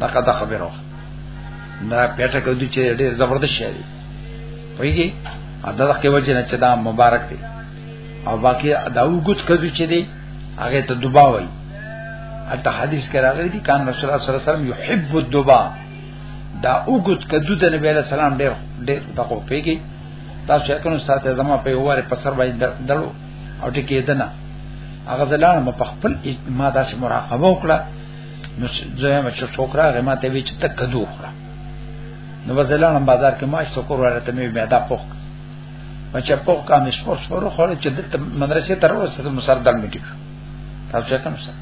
دا کدا خبره دا پیټه کدو چې ډېر زبردست شعر دی ویږي دا دغه وجه نه چې دا مبارک دی او باقی دا وګت کدو چې دی هغه ته دبا وای حتی حدیث کې راغلی دی کان رسول الله صلی الله علیه وسلم یحب الدبا دا وګت کدو د نبی علیہ السلام ډېر ډېر دغه پیږي تاسو یې کنو ساته زما په واره په سر باندې دړو او ټکی دنه هغه ځلانه په خپل ما داسې مراقبه وکړه نو زه ما چې څوک راغی ما ته وی چې تک کدو خورا نو وزلانم بازار کې ماش څوک ورته مې بیا دا پوک ما چې پوک کا مې سپور سپور خو چې د مدرسې تر اوسه مو سر دل میټی تاسو څه کوم څه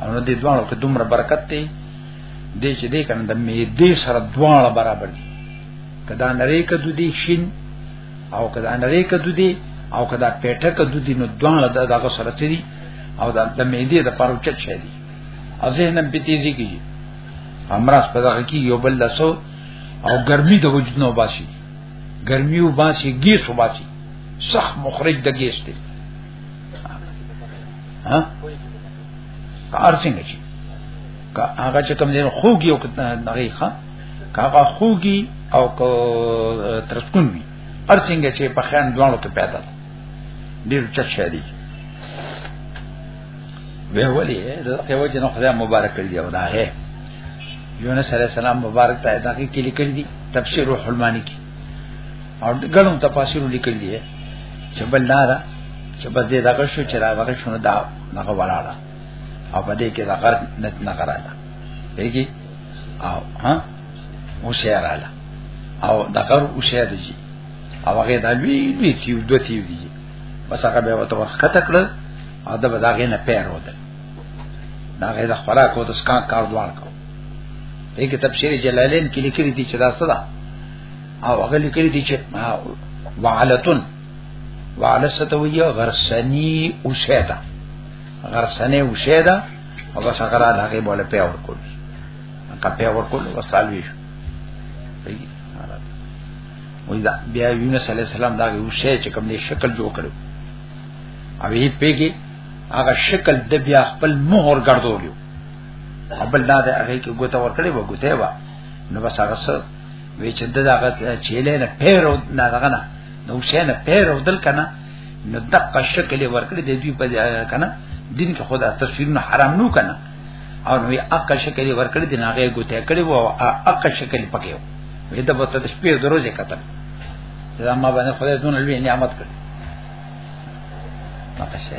او نو دې دوانو کې دومره برکت دی دې چې دې کنه د مې دې سره دوانو برابر دي کدا نری کدو دي شین او کدا نری کدو دي او کدا پیټه کدو دي نو دوانو دغه سره چي او دا د معدې د پاره چت شي دي او ذهن هم بتیزي کیږي امراض په دغه کې یو بل لاسو او ګرمي د وجود نو باسي ګرمي او باسي ګیس او باسي صح مخرج د ګیس دی ها کار څنګه شي کا هغه چې کوم دین خوږي او دغه ښه کاغه خوږي او ترسکون وي ارڅنګه چې په خان دوانو کې پیدا ده ډیر چت شادي به ولي دا کې وجه نو خدای مبارک کړی دی دا هه یونس علی السلام مبارک ته دا کې لیکل دي تفسیر روح المانی کې او ګڼو تفاسیر لیکل دي چې بل نه را چې بس دې دغه شو چې راغله شنو دا نه ولاړه او په دې کې دا غر نت نه کراله دیږي او ها او شعر اعلی او دغه او شعر دي او هغه د لوی لوی تیو دوه تیو دي بس هغه به وته ورخته کړ او دا به دا غینه پیر ودل دا غې د خوراک او د سکان کار دوار کو دې کې تفسیر جلالین کې لیکلي دي چې دا صدا او هغه لیکلي دي چې وعلتن وعلسته وی غرسنی اوشیدا غرسنی اوشیدا او بس هغه را هغه بوله پی اور کول هغه پی اور کول وسالوي شو وای دا بیا یونس علی السلام دا یو شی چې کوم دی شکل جوړ کړو او یې پیګي هغه شکل د بیا خپل مهر ګرځولیو خپل دا د هغه کې ګوته ور کړې و ګوته و نو بس هغه څه وی چې دا هغه چیلې نه پیرو نه هغه نه نو شی نه پیرو دل کنه نو دقه شکل ور کړې د دوی په کنه دین کې خدا تصویرونه حرام نو کنه او نو اقا شکل ورکړی دی ناغه ګوته کړی وو اقا شکل پکې وې دا بوته شپې دروځه کتل دا ما باندې خدای دونه لوی نعمت کړی ما پښه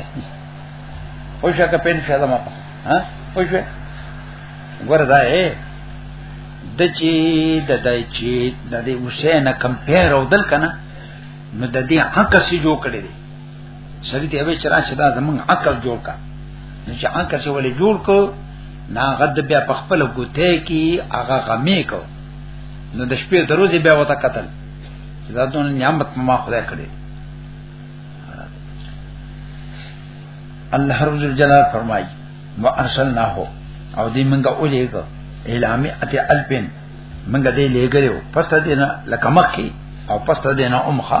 او شکه پین شاله ما ها او شو وردا اے د چی د دای چی د دې حسین کمپیر او دل کنه نو د دې حق سي جوړ کړی دی سړی ته وی چې راشه دا زمون عقل جوړ کا نو چې عقل څه ولې جوړ کو نا غد بیا په خپل ګوته کې هغه غمې کو نو د شپې دروځي بیا وته قتل چې دا دونه نعمت ما خدای کړی الله رب الجلال فرمایي و ارسلناه او دې منګه اولېګه اعلامي اته الپن منګه دې لېګلو پس ته دینه لکه مخکي او پس ته دینه امخه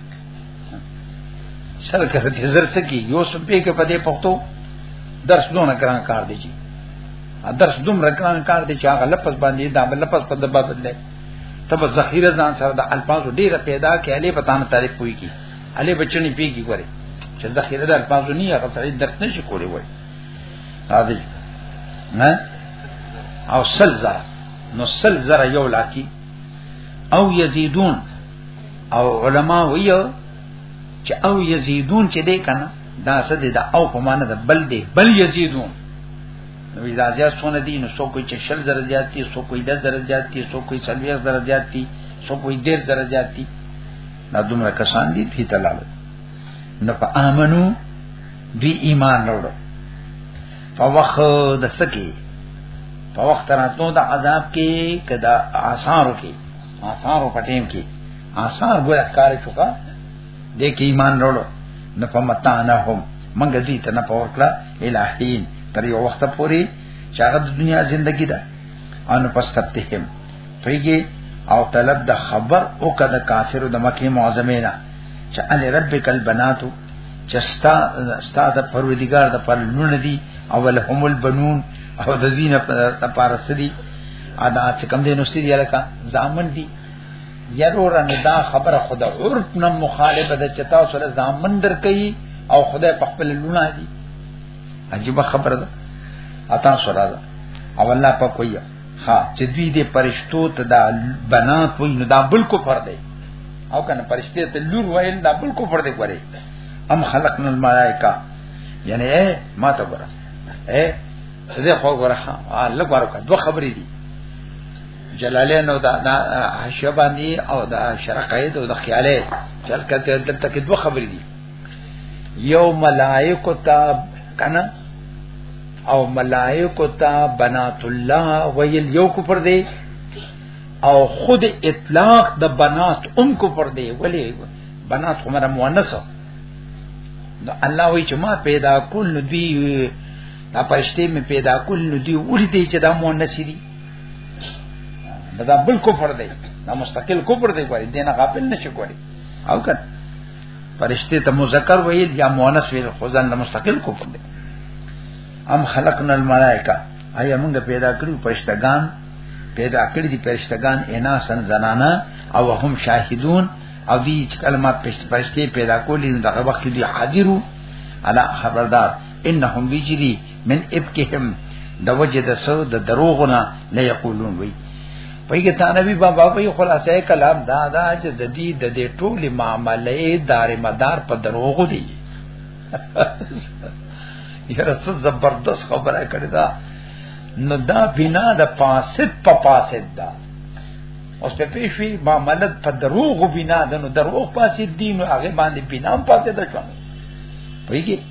سره کړه دې زر څه کی یو سم په کې په دې پښتو درس دونه کران کار دی چې درس دوم رکان کار دی چې هغه لفظ باندې دا بل لفظ په دبا بدلې ته په ذخیره ځان سره د الفاظ ډیره پیدا کې علي په تانه تعریف کوي کی علي بچنی پیږي ګوره چې ذخیره د الفاظ نه هغه سره درس نشي کولی وای راځي نه او سل زره نو سل زره یو لاکی او یزيدون او علما ویو چې او یزيدون چې دې کنه دا څه دې دا او په معنا ده بل دې بل یزيدون نو دا زیات څونه دي نو څوک چې شل زره زیات دي څوک یې 10 زره زیات دي څوک یې 40 زره زیات دي څوک یې 10 زره زیات دي دا دومره کسان دي په تلال نو په امنو دی ایمان وروړو په وخت د سکی په وخت راتلو د عذاب کې کدا آثار کې آثار په ټیم کې آثار ګویا کار چوکا د کې ایمان وروړو نه په متا نه هم منګه دې ته نه پور کړه الہین تر یو وخت پوري چې هغه د دنیا ژوندۍ ده ان پستبتهم پیږي او طلب د خبر او کده کافر د مکه معظمه نه چې ان ربک البنات چې ستا ستا د پروردګار د پر لون دي او لهم البنون او د دینه په پارس دي ادا چې کم دې نو سړي الکا ځامن دي یرور نه دا خبره خدا عرف نه مخالفه ده چې تاسو له ځامن در کوي او خدای په خپل لونه دي عجیب خبره ده اتا سره ده او الله په کوی ها چې دوی دې پرشتو ته دا بنات وي نو دا بل کو پر دی او کنه پرشته ته لور وایل دا بل کو پر دی کوي ام خلقنا الملائکه یعنی اے ما ته ګره اے زه خو ګره ها لګ ورکه دوه خبرې دي جلالین او دا حشبانی او دا شرقید او دا خیاله چل کته دلته کې دوه خبرې دي یو ملائکو تا کنا او ملائکو تا بنات الله ویل یو کو پر دی او خود اطلاق د بنات ام کو پر دی ولی بنات خو مره مؤنث نو الله وی چې ما پیدا کول نو دی دا پرشته می پیدا کول نو دی ور دي چې دا مؤنث دي دا بل کفر دی دا مستقل کفر دی کوي دینه غافل نشي کوي او کړه فرشته ته مذکر ویل یا مؤنث ویل خو ځان له مستقل کو پدې ام خلقنا الملائکه ایا موږ پیدا کړو فرشتگان پیدا کړی دي فرشتگان اناسن زنانا او هم شاهدون او دي چې کلمه فرشتي پیدا کولې دغه وخت دي حاضرو انا خبردار انهم بجری من افکهم د وجه د سو د دروغونه نه یقولون وی پېګه تانوی بابا په خلاصې کلام دا دا چې د دې د دې ټولې معاملې دار مدار په دروغ دی یره څه زبردست خبره کړې ده نو دا بنا د پاسد په پاسد ده اوس په پیښوی معاملې په دروغ بنا ده نو دروغ پاسد دي نو هغه باندې بنا پاسد ده پېګه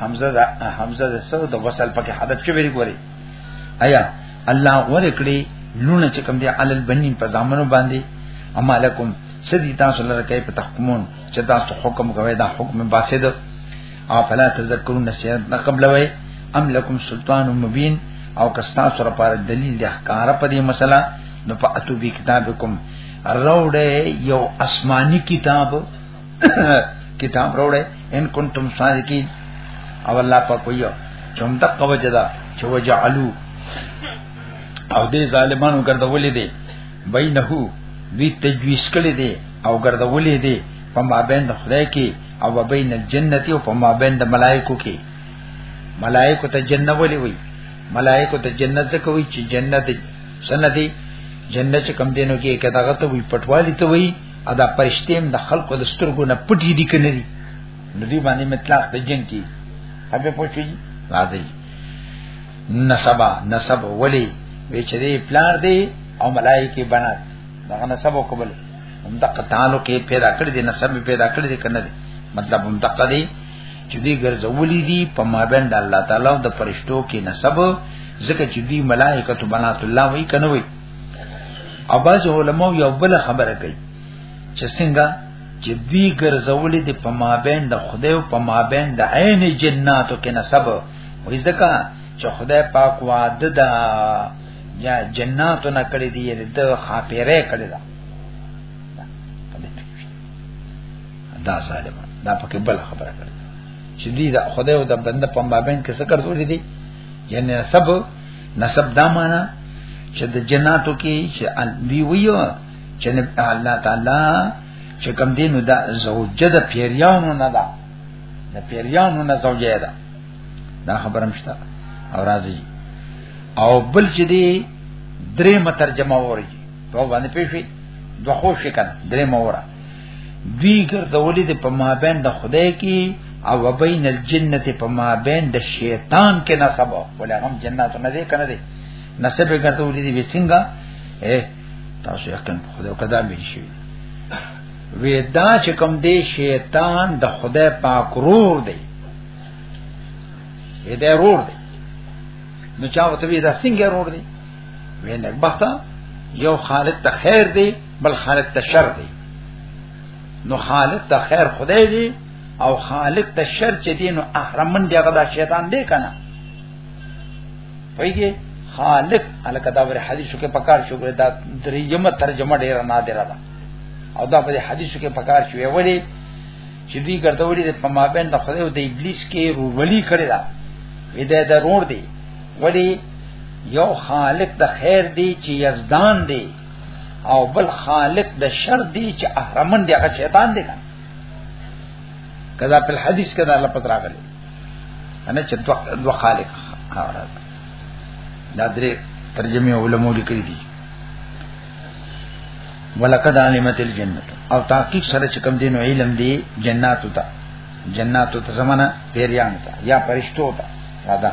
حمزه دا حمزه د سو د وصل پکې حذف شوی دی ګوري آیا الله غوړه کړی لونه چې کوم دی علل بنین په ځامنو باندې اما لکم سدی تاسو لره کوي په تحکمون چې تاسو حکم کوي دا حکم باسد او فلا تذکرون نسیت نه قبل وای ام لکم سلطان مبین او کستا سره پر دلیل د احکار په دې مسله نو په اتو بی کتابکم روړې یو آسمانی کتاب کتاب وروړې ان کنتم صادقین او الله په کویو چوم تک کوجدا چې وجعلوا او دې ظالمانو ګرځولې دي بینه وی تجویز کړي دي او ګرځولې دي په مابین د خدای کې او بین الجنتی او په مابین د ملائکو کې ملائکو ته جنت ولې وي ملائکو ته جنت څه کوي چې جنت سندي جنت کوم دینو کې کداغه ته وي پټوالي ته وي ادا پرشتیم د خلکو د سترګو نه پټی دي کنه دي نو دی باندې مطلق د جن کی هغه پوښي راځي نسبا نسب ولی وی چې دی پلار دی او ملائکه بنات دا نسب او قبل هم د قطانو کې پیدا کړی دی نسب پیدا کړی دی کنه دی مطلب هم دقه دی چې دی ګرځولې دي په مابین د الله تعالی او د پرشتو کې نسب ځکه چې دی ملائکه بنات الله وی کنه وی او باز علماء یو بل خبره کوي چې څنګه چې دوی ګرځولې د پمابین د خدای او پمابین د عین جناتو کې نسب وې ځکه چې خدای پاک وعده ده یا جناتو نه کړې دي یعنی د خاپیره کړې ده دا ظالم دا پکې بل خبره کړې چې دې د خدای او د بنده پمابین کې څه کړې دي یعنی سب نسب دا معنا چې د جناتو کې چې دی ویو چې الله تعالی چې کوم دین دا زوجه د پیریانو نه ده د پیریانو نه زوجه ده دا خبره مشته او راځي او بل چې دی درې مترجمه ورږي په باندې پیښې دوه خو شي کنه درې مورا دوی ګرځولې د په مابین د خدای کې او وبین الجنه په مابین د شیطان کې نسب ولا هم جنات نه دی کنه دی نسب ګرځولې دی وسنګا اے تاسو یقین په خدای کدا مې شي وی دا چې کوم دی شیطان د خدای پاک رور دی اې دا رور دی نو چا وته وی دا څنګه رور دی وینه بخته یو خالد ته خیر دی بل خالق ته شر دی نو خالق ته خیر خدای دی او خالق ته شر چې دی نو احرمن دی هغه شیطان دی کنه پوهیږي خالق الکه دا ور حدیثو کې پکار شو دا دریمه ترجمه ډیره نادره ده او دا په حدیثو کې پکار شو ویلي چې دوی ګرځولې په مابین د خدای او د ابلیس کې رولي کړی دا ودا ضرور دی ولی یو خالق د خیر دی چې یزدان دی او بل خالق د شر دی چې اهرمن دی هغه شیطان دی کنه کدا په حدیث کې دا لپاره راغلی انا چې دوه دوه خالق خبره دا درې ترجمه علماء لیکلي دي ولقد علمت الجنه او تحقیق سره چې کوم دین علم دی جنات ته جنات ته زمانہ پیریان ته یا پرشتو ته دا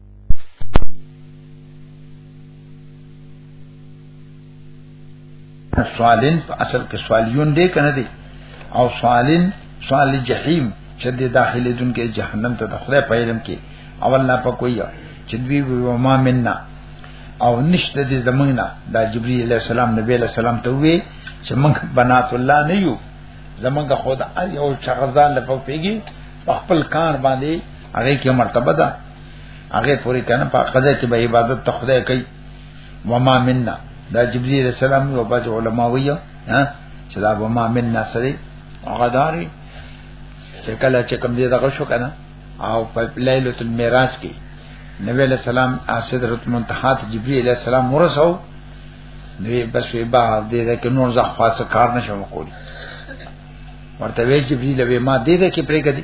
سوالین په اصل کې سوالیون دی کنه دی او سوالین سوال جهنم چې د داخلي دن کې جهنم ته د خدای په علم کې اول نه پکوي چې دوی و ما مننا او نشته دې زمنګنا دا جبرئیل علیہ السلام نبی علیہ السلام ته وی چې موږ بنات الله نه یو زمنګ خدا یو شغزان لپاره پیږي خپل کار باندې هغه کې مرتبه ده هغه پوری کنه په قضا کې به عبادت ته خدای کوي وما منا دا جبريل السلام او بعض علما ویو ها چې دا وما منا سره هغه داري چې کله چې کوم دې دغه شو کنه او په ليله المعراج کې نبی علیہ السلام سدرۃ المنتہا ته جبرئیل علیہ السلام ورسو نو بس وی با دې ده کې نور ځه خاص کار نشم کولی ورته وی جبرئیل به ما دې ده کې پرې کړی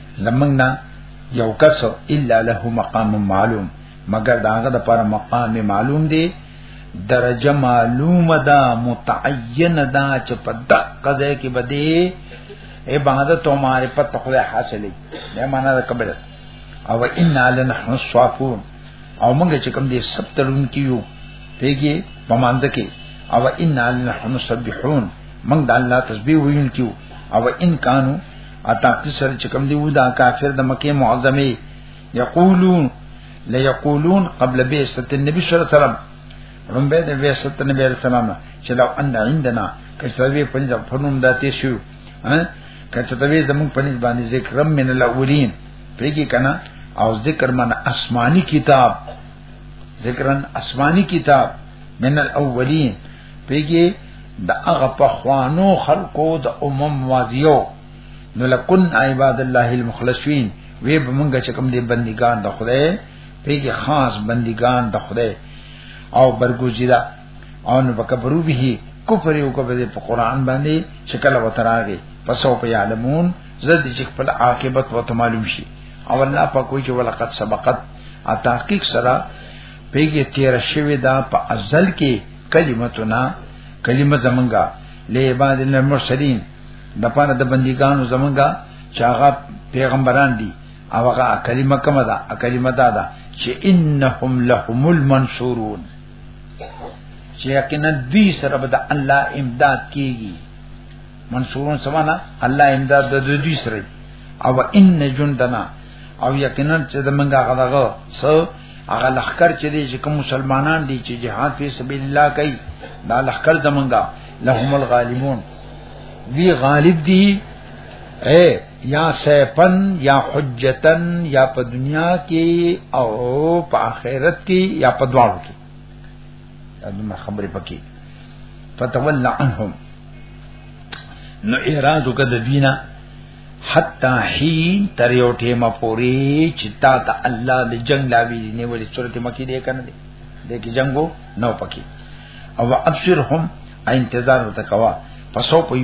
زمنګ نه یو کس الا له مقام معلوم مگر داغه د پر مقام معلوم دی درجه معلوم ده متعین ده چې په دقه ځای کې بده عبادت او معرفت خدای حاصلې دا معنا ده قبل او ان لنحن الصافون او موږ چې کوم دې سب تلون کیو پیږي په مانځ کې او ان لنحن السبحون موږ د الله تسبیح ویون کیو او ان کانو اتا تسر چې کوم دی ودا کافر د مکه معظمه یقولون لا یقولون قبل بعثه النبي صلی الله علیه وسلم رمبه د بعثه النبي صلی الله علیه وسلم چې لو ان عندنا کښتوی پنځ فنوم داتې شو ها کښتوی زمون پنځ باندې ذکر من الاولین پیږي کنا او ذکر من آسمانی کتاب ذکرن آسمانی کتاب من الاولین پیږي د هغه په خوانو خلقو د امم ماضیو نو لکن عباد الله المخلصین وی به مونږ چې کوم دي بندگان د خدای پیږي خاص بندگان د خدای او برګوزیدا او نو بکبرو به کفر یو کو به په قران باندې شکل وتراغي پسو په علمون زد چې خپل عاقبت وته معلوم شي او الله په کوئی چې ولقد سبقت ا تحقیق سره پیګه تیر شوی دا په ازل کې کلمتنا کلمه زمنګا له بعد المرسلین د پاره د بندګانو زمنګا چې هغه پیغمبران دي او هغه کلمه کومه ده کلمه دا ده چې انهم لهم المنصورون چې یقینا دوی سره به د الله امداد کیږي منصورون سمانا الله امداد د دوی سره او ان جندنا او یقینا چې د منګه غداغه سو هغه لخر چې دي چې کوم مسلمانان دي چې جهاد په سبیل الله کوي دا لخر زمونږه لهم الغالبون وی غالب دي اے یا سیفن یا حجتن یا په دنیا کې او په آخرت کې یا په دواړو کې دا دمه خبرې پکې فتول عنهم نو اعراض وکړه د دینه حتا حين تر یو ټیمه پوری چې تا ته الله د جنگ لا وی نه وړي صورت مکی دی کنه دی د کی جنگو نو پکی او ابصرهم انتظار وتکوا پسو پي